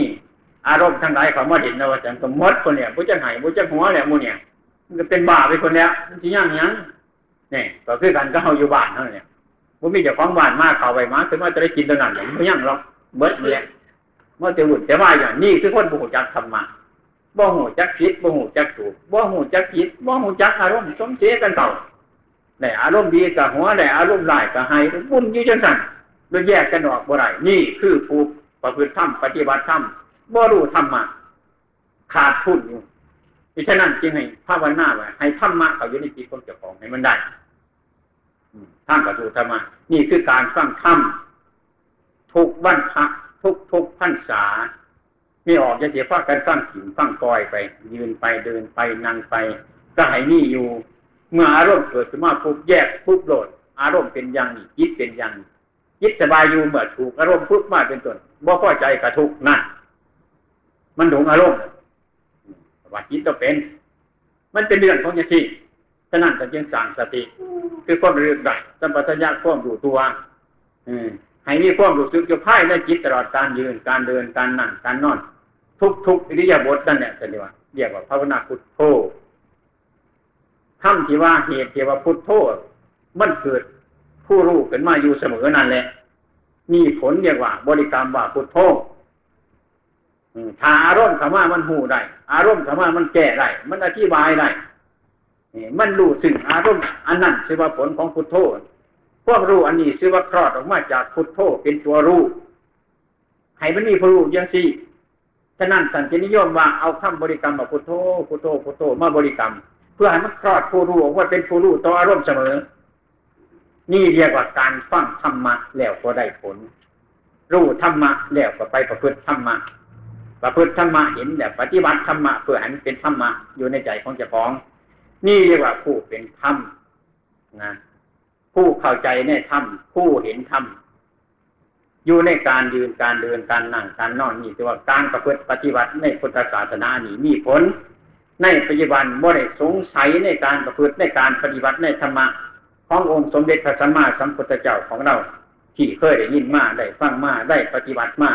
A: อารมณ์ทั้งหลายเขามาเห็นนะว่าจังก็มดคนเนี่ยผู้จะหายผู้จะหัวเนี่ยมูเนี่ยมันก็เป็นบ้าไปคนแล้วมันที่ย่างยังเนี่ยก็คือกันก็เฮาอยู่บ้านเท่านี้ผมมีเจ้าของบ้านมากเข้าไปมาถึงว่าจะได้กินตัวนั้นอย่างไม่ยั่งหรอกเบิดเลยเมื่อจะหลุดจะว่าอย่างนี้คือคนบุหูจักธรรมะ บ่หูจักคิดบ่หูจักถูกบ่หูจักคิดบ่หูจักอารมณ์สมเสียกันเก่าในอารมณ์ดีกับหัวในอารมณ์ร้ายกับให้บุญยี่จังสั่นโดยแยกกันออกบ่ไรนี่คือผู้ประพฤติธรรมปฏิบัติธรรมบ่รู้ธรรมะขาดทุนอยู่ดิฉะนั้นจึงให้ภาวนาไว้ให้ธรรมะเขาอยู่ในจิตของเจ้าของให้มันได้ท่านกระสูธรรมะนี่คือการสร้างธรรมทุกวันพระทุกทุกพรรษา ไม่ออกจะเสียฟ้ากันสร้างขิงสร้างกอยไป ยืนไปเดินไปนั่งไปก็ให้นี่อยู่ เมื่ออารมณ์เกิดขึ้นมาปุ๊บแยกปุ๊บโหลด อารมณ์เป็นอย่างนี้จิตเป็นอย่างจิตสบายอยู่เมื่อถูกอารมณ์ปุ๊บมาเป็นต้นบ่พอใจกระทุกนั่นมันหลงอารมณ์ว่าจิตก็เป็น มันเป็นเรื่องของยางที่ฉะนั้นจึงสั่งสติ คือความรู้ได้สัมปชัญญะความรู้ตัวอืให้มีความรู้สึกอยู่ภายในจิตตลอดการยืนการเดินการนั่งการนอน ทุกทุกอิริยาบถนั่นแหละจะเรียกว่าเรียกว่าภาวนาพุทโธทำที่ว่าเหตุที่ว่าพุทโธมันเกิดผู้รู้ขึ้นมาอยู่เสมอนั่นแหละมีผลเรียกว่า บริกรรมว่าพุทโธถ้าอารมณ์สามารถมันหูได้ อารมณ์สามารถมันแก้ได้ มันอธิบายได้มันรู้สึงอารมณ์อันนั้นคือว่าผลของพุทโธพวกรู้อันนี้ซื้อว่าคลอดออกมาจากพุทโธเป็นตัวรู้ให้มันมีผู้รู้ยังสี่ ฉะนั้นสันตินิยมว่าเอาคำบริกรรมแบบพุทโธพุทโธพุทโธมาบริกรรม เพื่อให้มันคลอดผู้รู้ออกว่าเป็นผู้รู้ต่ออารมณ์เสมอ นี่เรียกว่าการฟังธรรมะแล้วก็ได้ผล รู้ธรรมะแล้วก็ไปประพฤติธรรมะประพฤติธรรมะเห็นแบบปฏิบัติธรรมะเพื่อให้มันเป็นธรรมะอยู่ในใจของเจ้าของ นี่เรียกว่าผู้เป็นธรรมนะผู้เข้าใจในธรรมผู้เห็นธรรม อยู่ในการยืนการเดินการนั่งการนอนนี่คือว่าการประพฤติปฏิบัติในพุทธศาสนานี่มีผล ในปัจจุบันบ่ได้สงสัยในการประพฤติในการปฏิบัติในธรรมะขององค์สมเด็จพระสัมมาสัมพุทธเจ้าของเราที่เคยได้ยินมาได้ฟังมาได้ปฏิบัติมา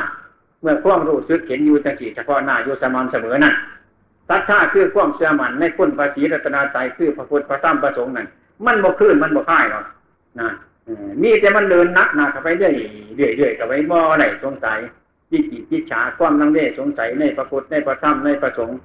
A: เมื่อความรู้สึกเห็นอยู่จังสี่เฉพาะหน้าอยู่สม่ำเสมอนั่นตัทธาคือความเชื่อมั่นในคุณภาษีรัตนาใจคือพระพุทธพระธรรมพระสงฆ์นั่นมันบ่ขึ้นมันบ่ค่ายหรอกนะ นี่แต่มันเดินนักหนักไปเรื่อยเรื่อยเรื่อยกับไปบ่อไหนสงสัยที่จิตที่ฉาความลังเลสงสัยในพระพุทธในพระธรรมในพระสงฆ์